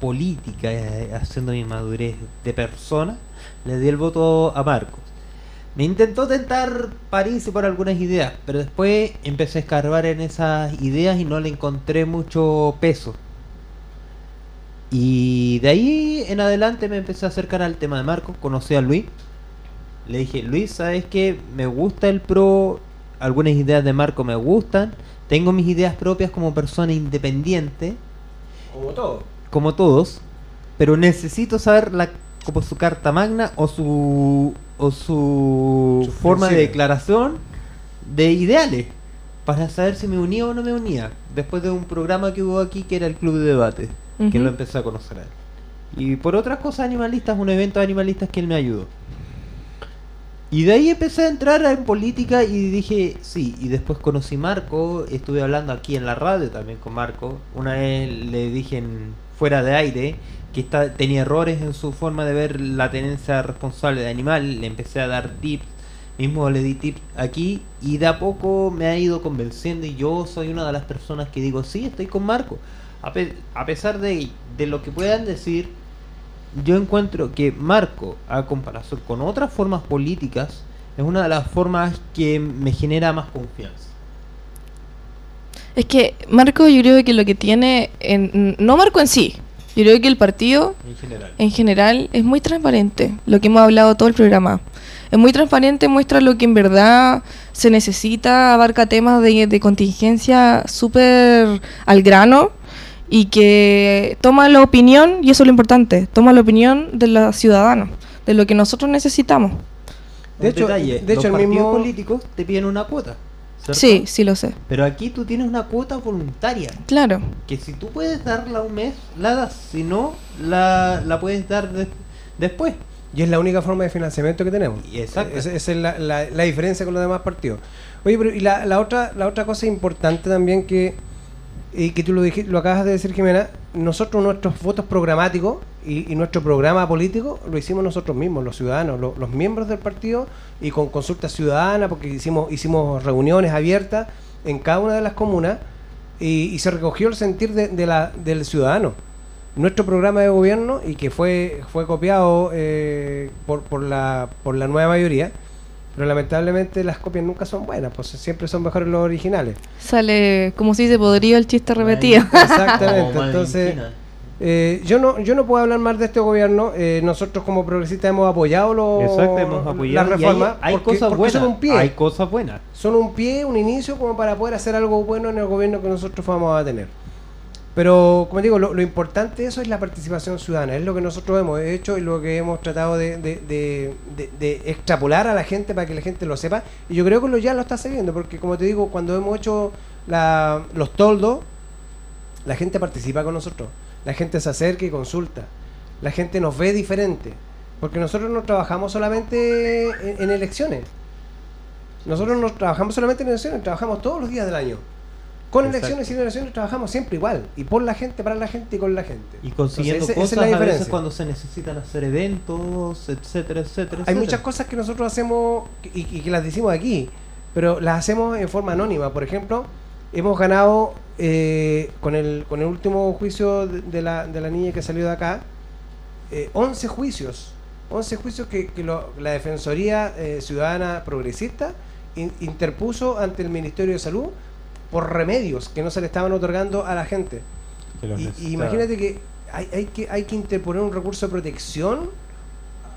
política, eh, haciendo mi madurez de persona, le di el voto a Marcos. Me intentó tentar París por algunas ideas, pero después empecé a escarbar en esas ideas y no le encontré mucho peso. Y de ahí en adelante me empecé a acercar al tema de Marcos, conocí a Luis. Le dije, Luis, ¿sabes qué? Me gusta el pro, algunas ideas de Marco me gustan, tengo mis ideas propias como persona independiente Como todo. como todos, pero necesito saber la como su carta magna o su o su forma de declaración de ideales para saber si me unía o no me unía. Después de un programa que hubo aquí que era el Club de Debate, que lo empecé a conocer a él. Y por otras cosas animalistas, un evento de animalistas que él me ayudó. Y de ahí empecé a entrar en política y dije, sí, y después conocí Marco, estuve hablando aquí en la radio también con Marco. Una vez le dije en- fuera de aire que está, tenía errores en su forma de ver la tenencia responsable de animal, le empecé a dar tips, mismo le di tips aquí y de a poco me ha ido convenciendo y yo soy una de las personas que digo, sí, estoy con Marco. A, pe- a pesar de, de lo que puedan decir, yo encuentro que Marco, a comparación con otras formas políticas, es una de las formas que me genera más confianza. Es que Marco yo creo que lo que tiene, en, no Marco en sí, yo creo que el partido En general. en general es muy transparente, lo que hemos hablado todo el programa. Es muy transparente, muestra lo que en verdad se necesita, abarca temas de, de contingencia súper al grano y que toma la opinión, y eso es lo importante, toma la opinión de los ciudadanos, de lo que nosotros necesitamos. De hecho- detalle, de hecho, los el partidos mismo- políticos te piden una cuota. ¿Cierto? Sí, sí lo sé. Pero aquí tú tienes una cuota voluntaria. Claro. Que si tú puedes darla un mes, la das. Si no, la, la puedes dar de- después. Y es la única forma de financiamiento que tenemos. Y exacto. Esa, esa es la, la- la diferencia con los demás partidos. Oye, pero y la, la otra la otra cosa importante también que y que tú lo dijiste, lo acabas de decir Jimena, nosotros nuestros votos programáticos y, y nuestro programa político lo hicimos nosotros mismos, los ciudadanos, lo- los miembros del partido y con consulta ciudadana porque hicimos hicimos reuniones abiertas en cada una de las comunas y, y se recogió el sentir de, de la, del ciudadano. Nuestro programa de gobierno y que fue fue copiado eh, por, por la por la nueva mayoría pero lamentablemente las copias nunca son buenas pues siempre son mejores los originales. Sale, como si se podría el chiste repetido. exactamente entonces eh, yo no yo no puedo hablar más de este gobierno eh, nosotros como progresistas hemos apoyado los Exacto, hemos apoyado. las hay- reformas hay, porque- cosas porque buenas. son un pie Hay cosas buenas. son un pie, un inicio como para poder hacer algo bueno en el gobierno que nosotros vamos a tener. Pero, como digo, lo, lo importante de eso es la participación ciudadana, es lo que nosotros hemos hecho y lo que hemos tratado de, de- de- de- de extrapolar a la gente para que la gente lo sepa. Y yo creo que lo, ya lo está haciendo, porque como te digo, cuando hemos hecho la- los toldos, la gente participa con nosotros, la gente se acerca y consulta, la gente nos ve diferente, porque nosotros no trabajamos solamente en, en elecciones. Nosotros no trabajamos solamente en elecciones, trabajamos todos los días del año. Con Exacto. elecciones y sin elecciones trabajamos siempre igual. Y por la gente, para la gente y con la gente. Y consiguiendo Entonces, esa- esa cosas es la a veces cuando se necesitan hacer eventos, etcétera, etcétera. Hay etcétera. muchas cosas que nosotros hacemos y, y que las decimos aquí, pero las hacemos en forma anónima. Por ejemplo, hemos ganado eh, con, el, con el último juicio de, de la, de la niña que salió de acá, eh, 11 juicios. 11 juicios que, que lo- la Defensoría eh, Ciudadana Progresista in- interpuso ante el Ministerio de Salud por remedios que no se le estaban otorgando a la gente. Y- imagínate que hay, hay que hay que interponer un recurso de protección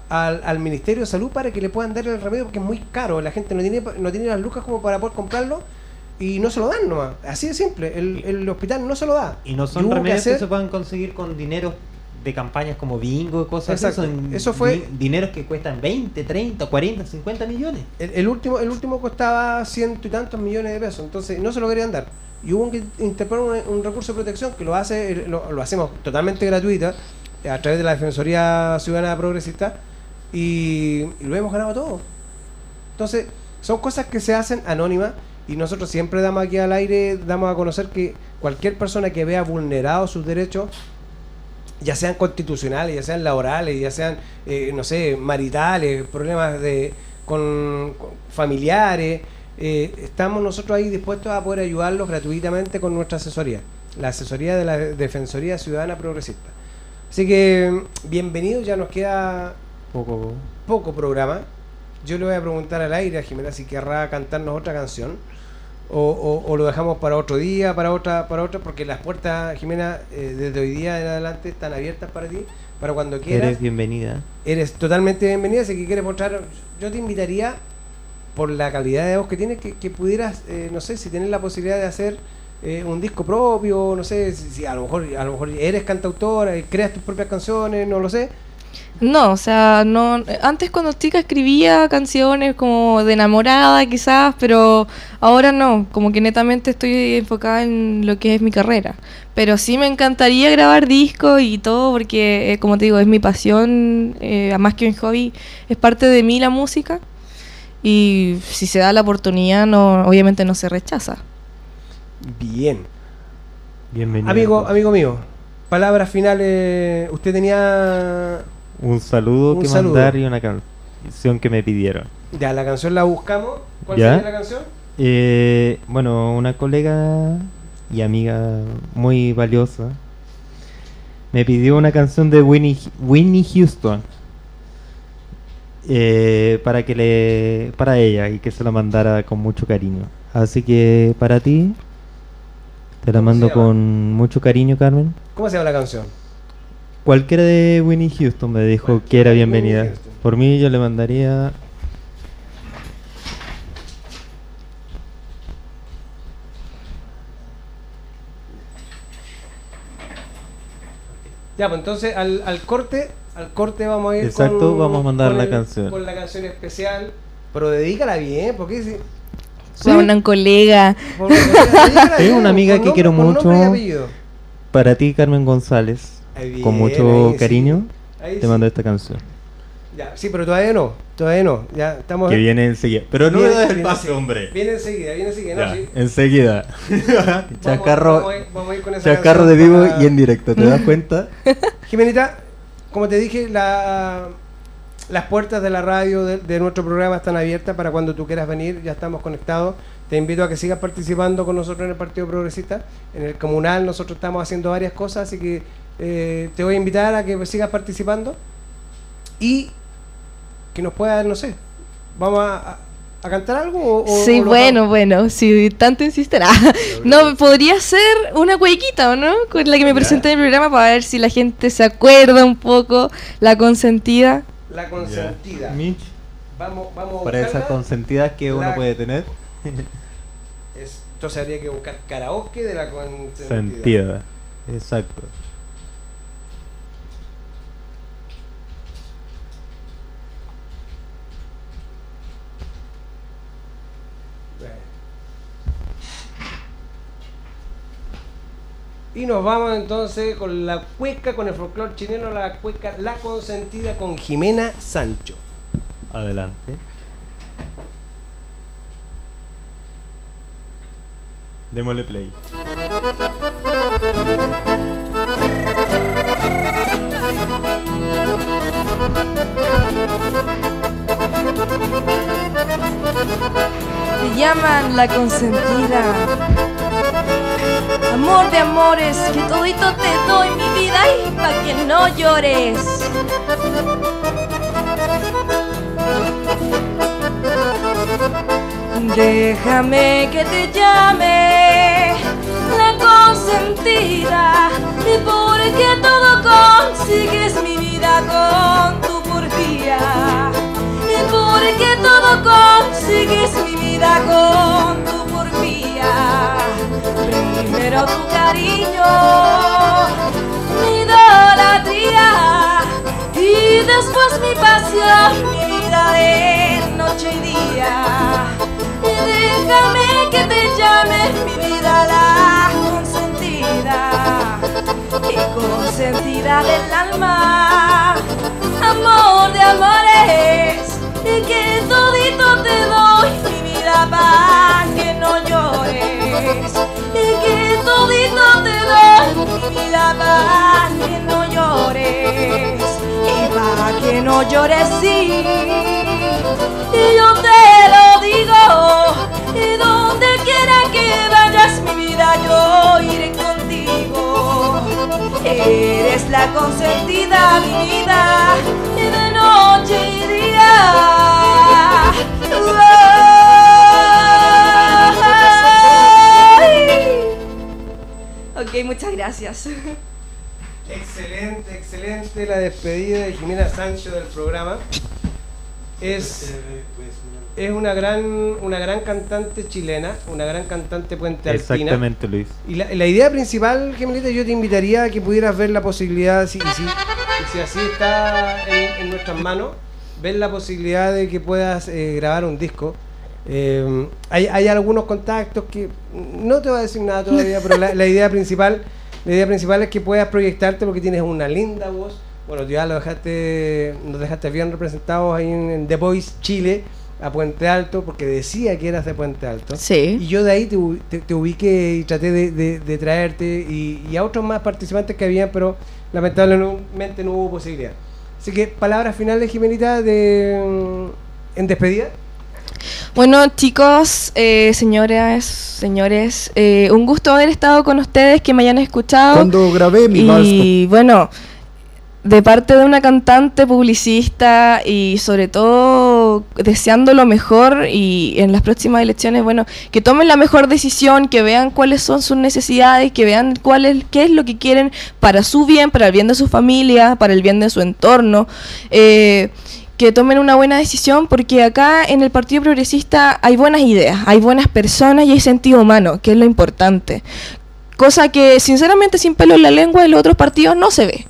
al, al Ministerio de Salud para que le puedan dar el remedio porque es muy caro, la gente no tiene no tiene las lucas como para poder comprarlo y no se lo dan nomás, así de simple, el, el hospital no se lo da. Y no son remedios que, hacer- se puedan conseguir con dinero de campañas como bingo y cosas así. Son Eso fue- di- dineros que cuestan 20, 30, 40, 50 millones. El, el último el último costaba ciento y tantos millones de pesos, entonces no se lo querían dar. Y hubo que interponer un, un recurso de protección que lo hace lo, lo hacemos totalmente gratuita a través de la Defensoría Ciudadana Progresista y, y lo hemos ganado todo. Entonces, son cosas que se hacen anónimas y nosotros siempre damos aquí al aire, damos a conocer que cualquier persona que vea vulnerados sus derechos, ya sean constitucionales, ya sean laborales, ya sean, eh, no sé, maritales, problemas de con, con familiares, eh, estamos nosotros ahí dispuestos a poder ayudarlos gratuitamente con nuestra asesoría, la asesoría de la Defensoría Ciudadana Progresista. Así que, bienvenidos, ya nos queda Poco. poco programa. Yo le voy a preguntar al aire a Jimena si querrá cantarnos otra canción. O, o- o lo dejamos para otro día, para otra, para otra, porque las puertas, Jimena, eh, desde hoy día en adelante están abiertas para ti, para cuando quieras. Eres bienvenida. Eres totalmente bienvenida, si quieres mostrar, yo te invitaría, por la calidad de voz que tienes, que, que pudieras, eh, no sé, si tienes la posibilidad de hacer eh, un disco propio, no sé, si, si a lo mejor a lo mejor eres cantautora, creas tus propias canciones, no lo sé. No, o sea, no. Antes cuando chica escribía canciones como de enamorada quizás, pero ahora no, como que netamente estoy enfocada en lo que es mi carrera. Pero sí me encantaría grabar discos y todo porque, eh, como te digo, es mi pasión, eh, más que un hobby, es parte de mí la música. y si se da la oportunidad, no, obviamente no se rechaza. Bien. Bienvenido. Amigo, amigo mío, palabras finales. Usted tenía. Un saludo Un que saludo. mandar y una canción que me pidieron. Ya, la canción la buscamos. ¿Cuál ¿Ya? sería la canción? Eh, bueno, una colega y amiga muy valiosa me pidió una canción de Winnie, Winnie Houston eh, para que le para ella y que se la mandara con mucho cariño. Así que para ti te la ¿Cómo se mando con mucho cariño, Carmen. ¿Cómo se llama la canción? Cualquiera de Winnie Houston me dijo que era bienvenida. Por mí yo le mandaría Ya, pues entonces al, al corte, al corte vamos a ir Exacto, con, vamos a mandar la el- canción. Con la canción especial, pero dedícala bien, porque si Fue una colega. Tengo una amiga que quiero mucho. Para ti, Carmen González, Con mucho ahí sí. cariño, Ahí te mando esta canción. Ya, sí, pero todavía no, todavía no. Ya estamos Que viene enseguida. Pero no me Viene- das el pase, hombre. Viene enseguida, viene enseguida, no, Ya, sí. enseguida. Chacarro, vamos a ir- vamos a ir con esa chacarro de vivo para- y en directo, ¿te das cuenta? Jimenita, como te dije, la- las puertas de la radio de, de nuestro programa están abiertas para cuando tú quieras venir, ya estamos conectados. Te invito a que sigas participando con nosotros en el Partido Progresista. En el comunal nosotros estamos haciendo varias cosas, así que eh, te voy a invitar a que sigas participando y que nos puedas, no sé, vamos a, a- cantar algo o, Sí, o bueno, bueno, si tanto insisten. No, podría ser una cuequita, ¿o no? Con la que me presenté en el programa para ver si la gente se acuerda un poco, la consentida. La consentida. Mitch, Vamos, vamos para esas consentidas que uno puede tener. Es- entonces habría que buscar karaoke de la consentida. Sentida. Exacto. Y nos vamos entonces con la cueca, con el folclore chileno, la cueca La Consentida con Jimena Sancho. Adelante. Démosle play. Me llaman la consentida. Amor de amores, que todito te doy mi vida y pa' que no llores. Déjame que te llame la consentida y porque todo consigues mi vida con tu porfía y porque todo consigues mi vida con tu primero tu cariño mi idolatría y después mi pasión vida de noche y día. Y déjame que te llame mi vida la consentida y consentida del alma, amor de amores, y que todito te doy mi vida pa' que no y que todito te doy mi vida pa' que no llores, y pa' que no llores sí, y yo te lo digo, y donde quiera que vayas mi vida yo iré contigo. Eres la consentida, mi vida, y de noche y día. Ay. Ok, muchas gracias. Excelente, excelente la despedida de Jimena Sancho del programa. Es, es una gran una gran cantante chilena, una gran cantante puente alpina. Exactamente, Luis. Y la, la idea principal, Gemelita, yo te invitaría a que pudieras ver la posibilidad, si, y si, y si así está en, en nuestras manos, ver la posibilidad de que puedas eh, grabar un disco. Eh, hay, hay algunos contactos que no te voy a decir nada todavía, pero la, la idea principal la idea principal es que puedas proyectarte porque tienes una linda voz. Bueno, ya lo dejaste, nos dejaste bien representados ahí en, en The Voice Chile a Puente Alto, porque decía que eras de Puente Alto. Sí. Y yo de ahí te, te- te ubiqué y traté de, de- de traerte y, y a otros más participantes que habían, pero lamentablemente no hubo posibilidad. Así que, palabras finales, Jimenita, de, mm, en despedida. Bueno, chicos, eh, señoras, señores, eh, un gusto haber estado con ustedes, que me hayan escuchado. Cuando grabé mi Y bueno, de parte de una cantante publicista y sobre todo deseando lo mejor y en las próximas elecciones, bueno, que tomen la mejor decisión, que vean cuáles son sus necesidades, que vean cuál es, qué es lo que quieren para su bien, para el bien de su familia, para el bien de su entorno. eh, que tomen una buena decisión porque acá en el Partido Progresista hay buenas ideas, hay buenas personas y hay sentido humano, que es lo importante. Cosa que sinceramente sin pelo en la lengua en los otros partidos no se ve.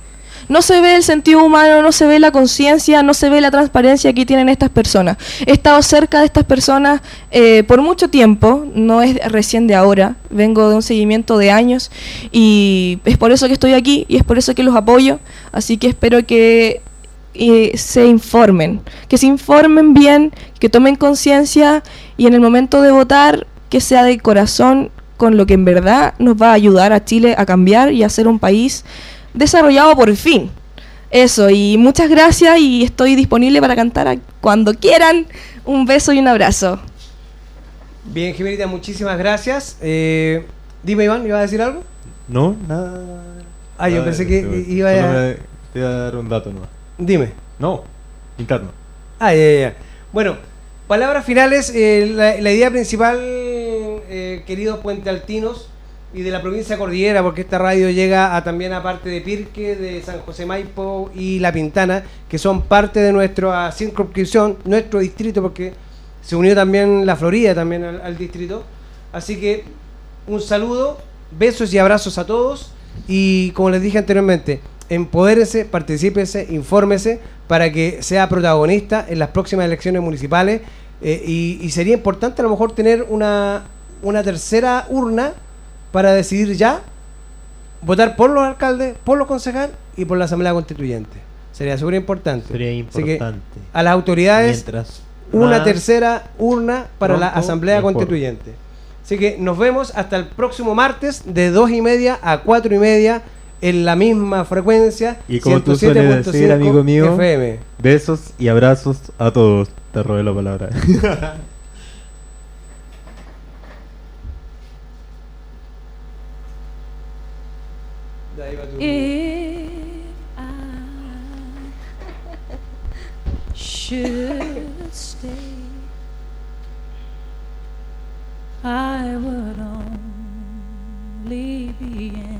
No se ve el sentido humano, no se ve la conciencia, no se ve la transparencia que tienen estas personas. He estado cerca de estas personas eh, por mucho tiempo, no es recién de ahora, vengo de un seguimiento de años y es por eso que estoy aquí y es por eso que los apoyo. Así que espero que eh, se informen, que se informen bien, que tomen conciencia y en el momento de votar que sea de corazón con lo que en verdad nos va a ayudar a Chile a cambiar y a ser un país desarrollado por fin. Eso, y muchas gracias y estoy disponible para cantar a- cuando quieran. Un beso y un abrazo. Bien, Jimenita, muchísimas gracias. Eh, dime, Iván, ¿iba a decir algo? No, nada. Ah, yo nada pensé que eso. iba a- Te voy a dar un dato nomás. Dime. No, interno. Ah, ya, ya. Bueno, palabras finales. eh, la, la idea principal, eh, queridos puentealtinos y de la provincia de Cordillera, porque esta radio llega a, también a parte de Pirque, de San José Maipo y La Pintana, que son parte de nuestra circunscripción, nuestro distrito, porque se unió también la Florida también al, al distrito. Así que un saludo, besos y abrazos a todos. Y como les dije anteriormente, empodérese, particípese, infórmese para que sea protagonista en las próximas elecciones municipales. eh, y, y sería importante a lo mejor tener una, una tercera urna para decidir ya votar por los alcaldes, por los concejales y por la Asamblea Constituyente. Sería súper importante. Sería Así que importante. a las autoridades Mientras una tercera urna para la Asamblea mejor. Constituyente. Así que nos vemos hasta el próximo martes de 2 y media a 4 y media en la misma frecuencia. Y como tú sueles 107.5 decir, amigo mío, FM. besos y abrazos a todos. Te robé la palabra. If I should stay, I would only be in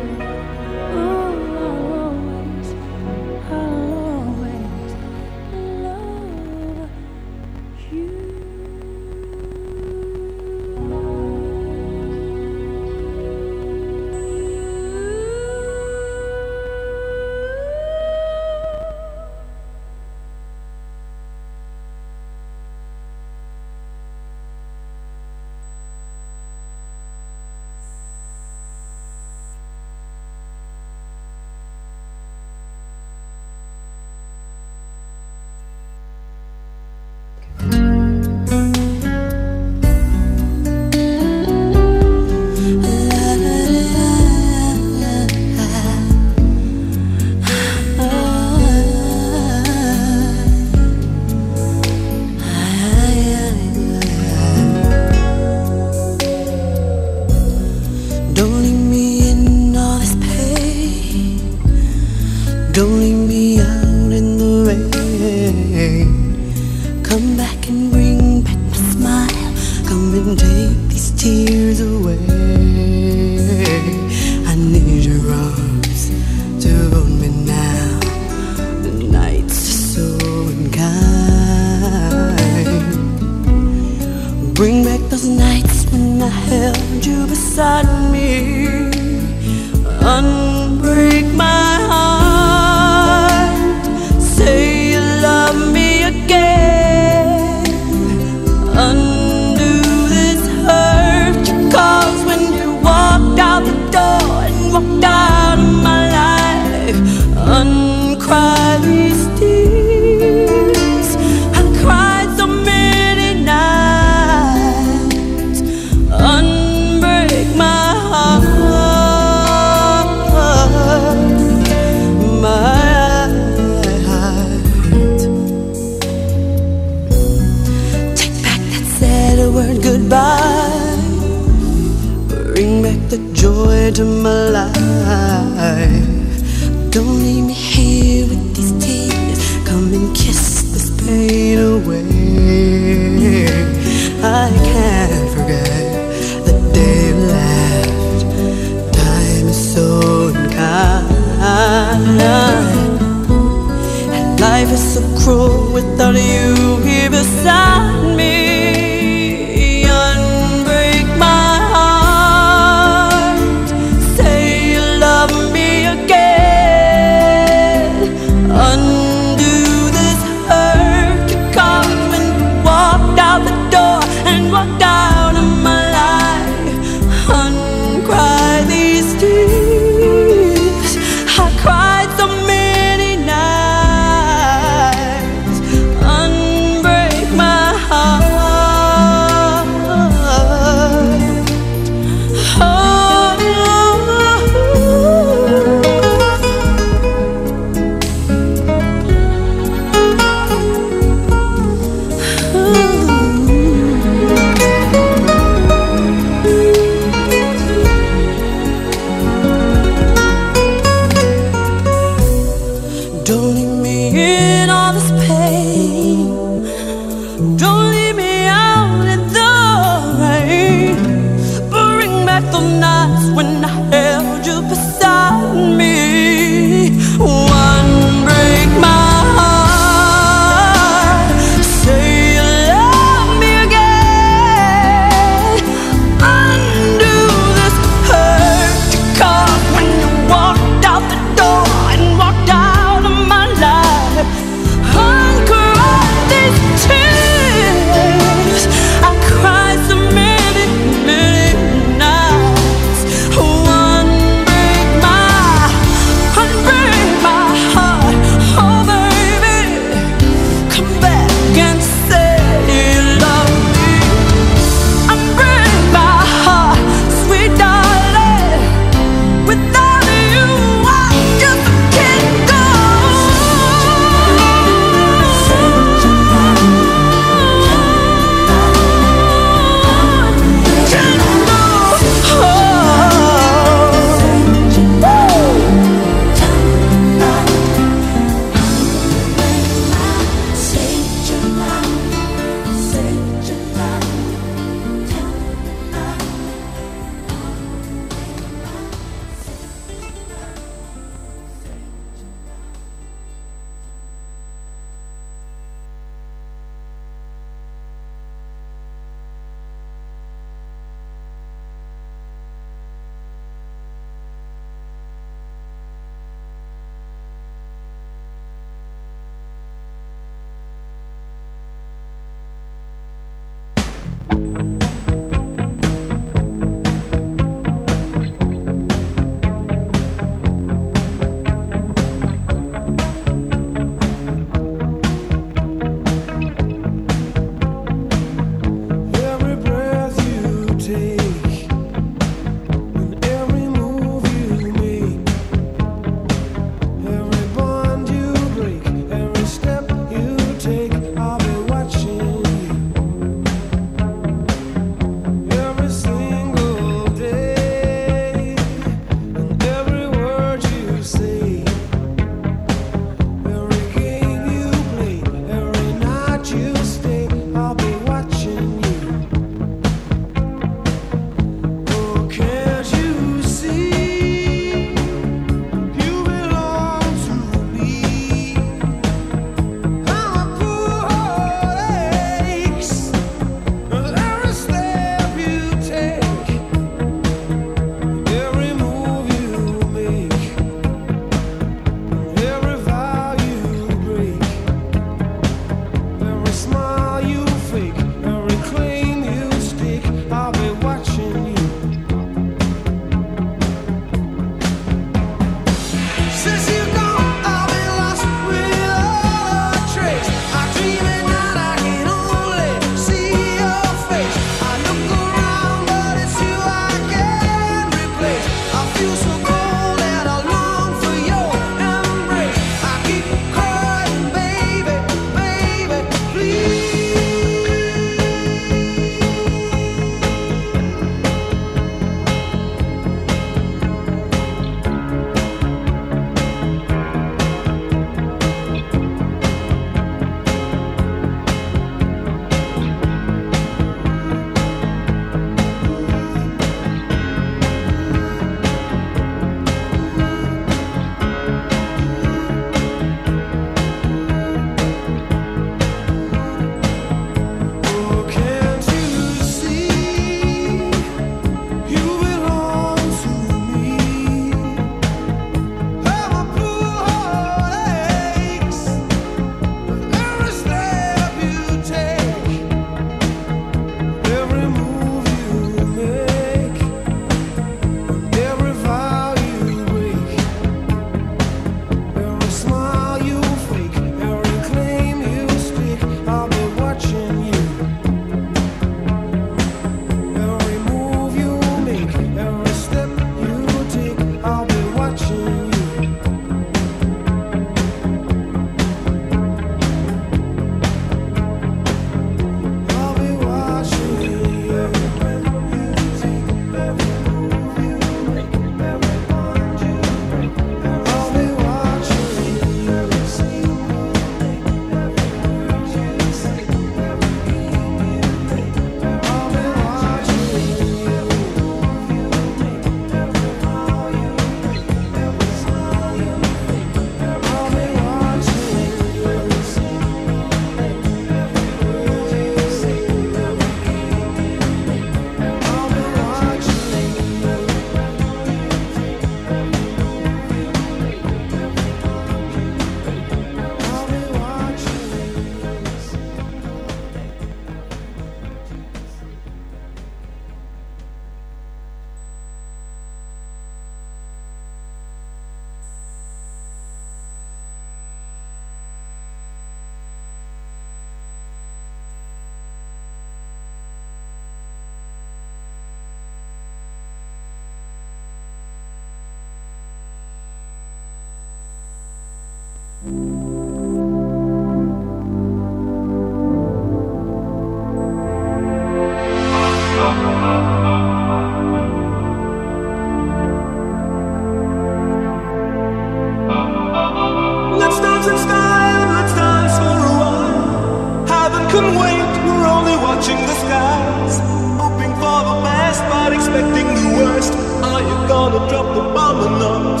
can wait. We're only watching the skies, hoping for the best but expecting the worst. Are you gonna drop the bomb or not?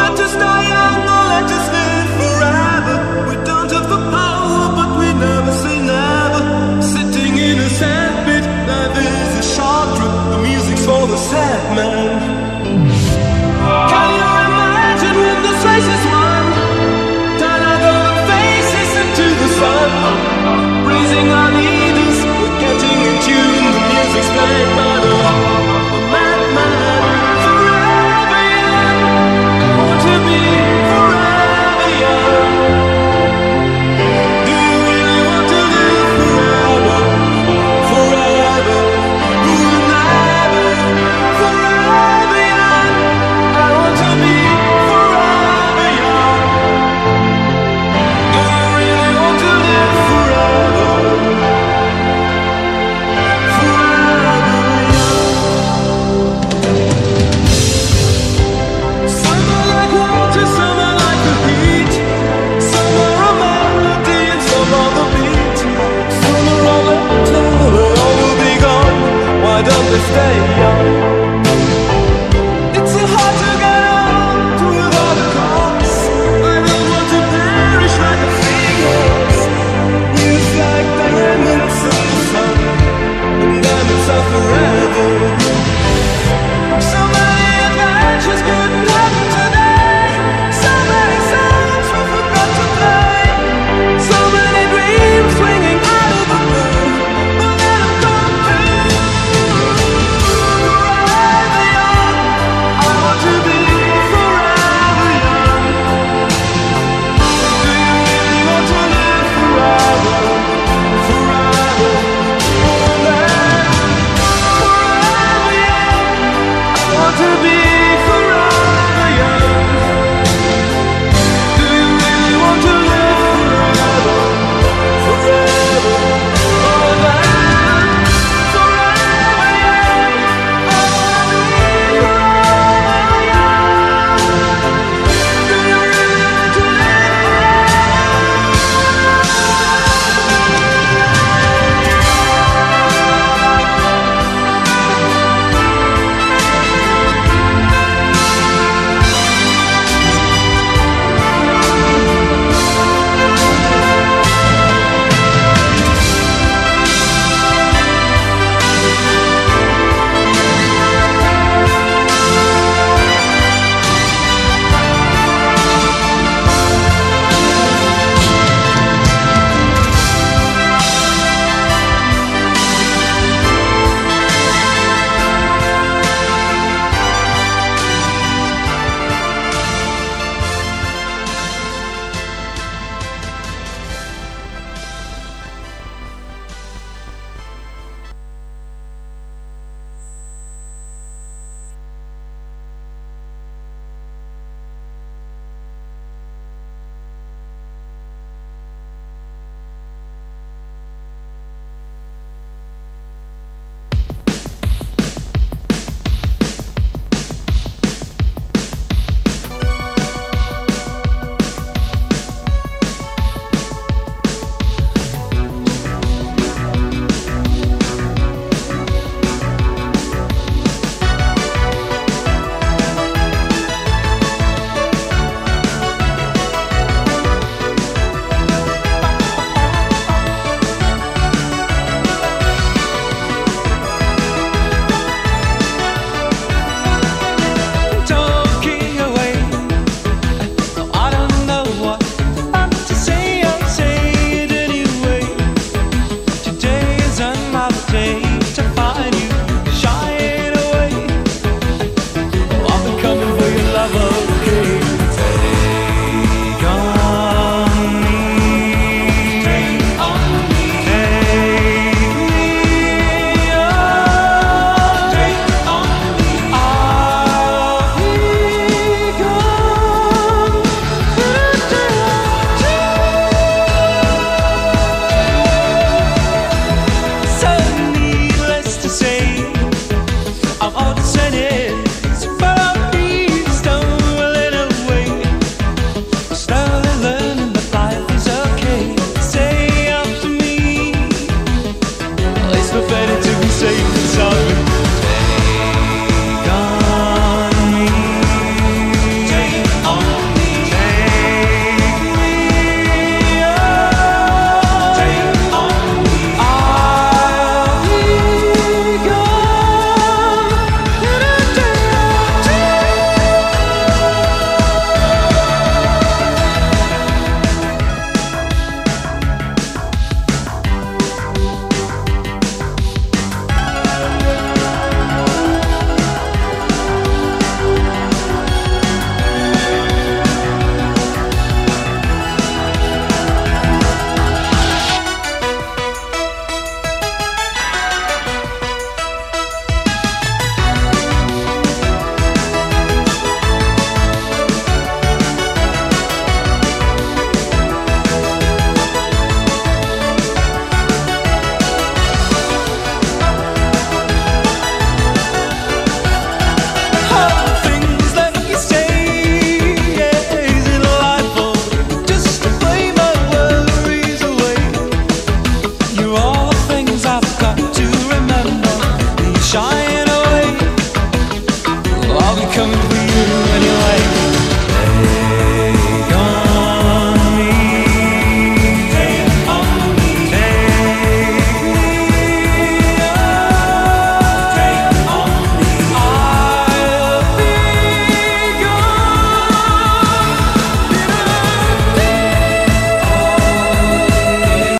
Let us die young or let us take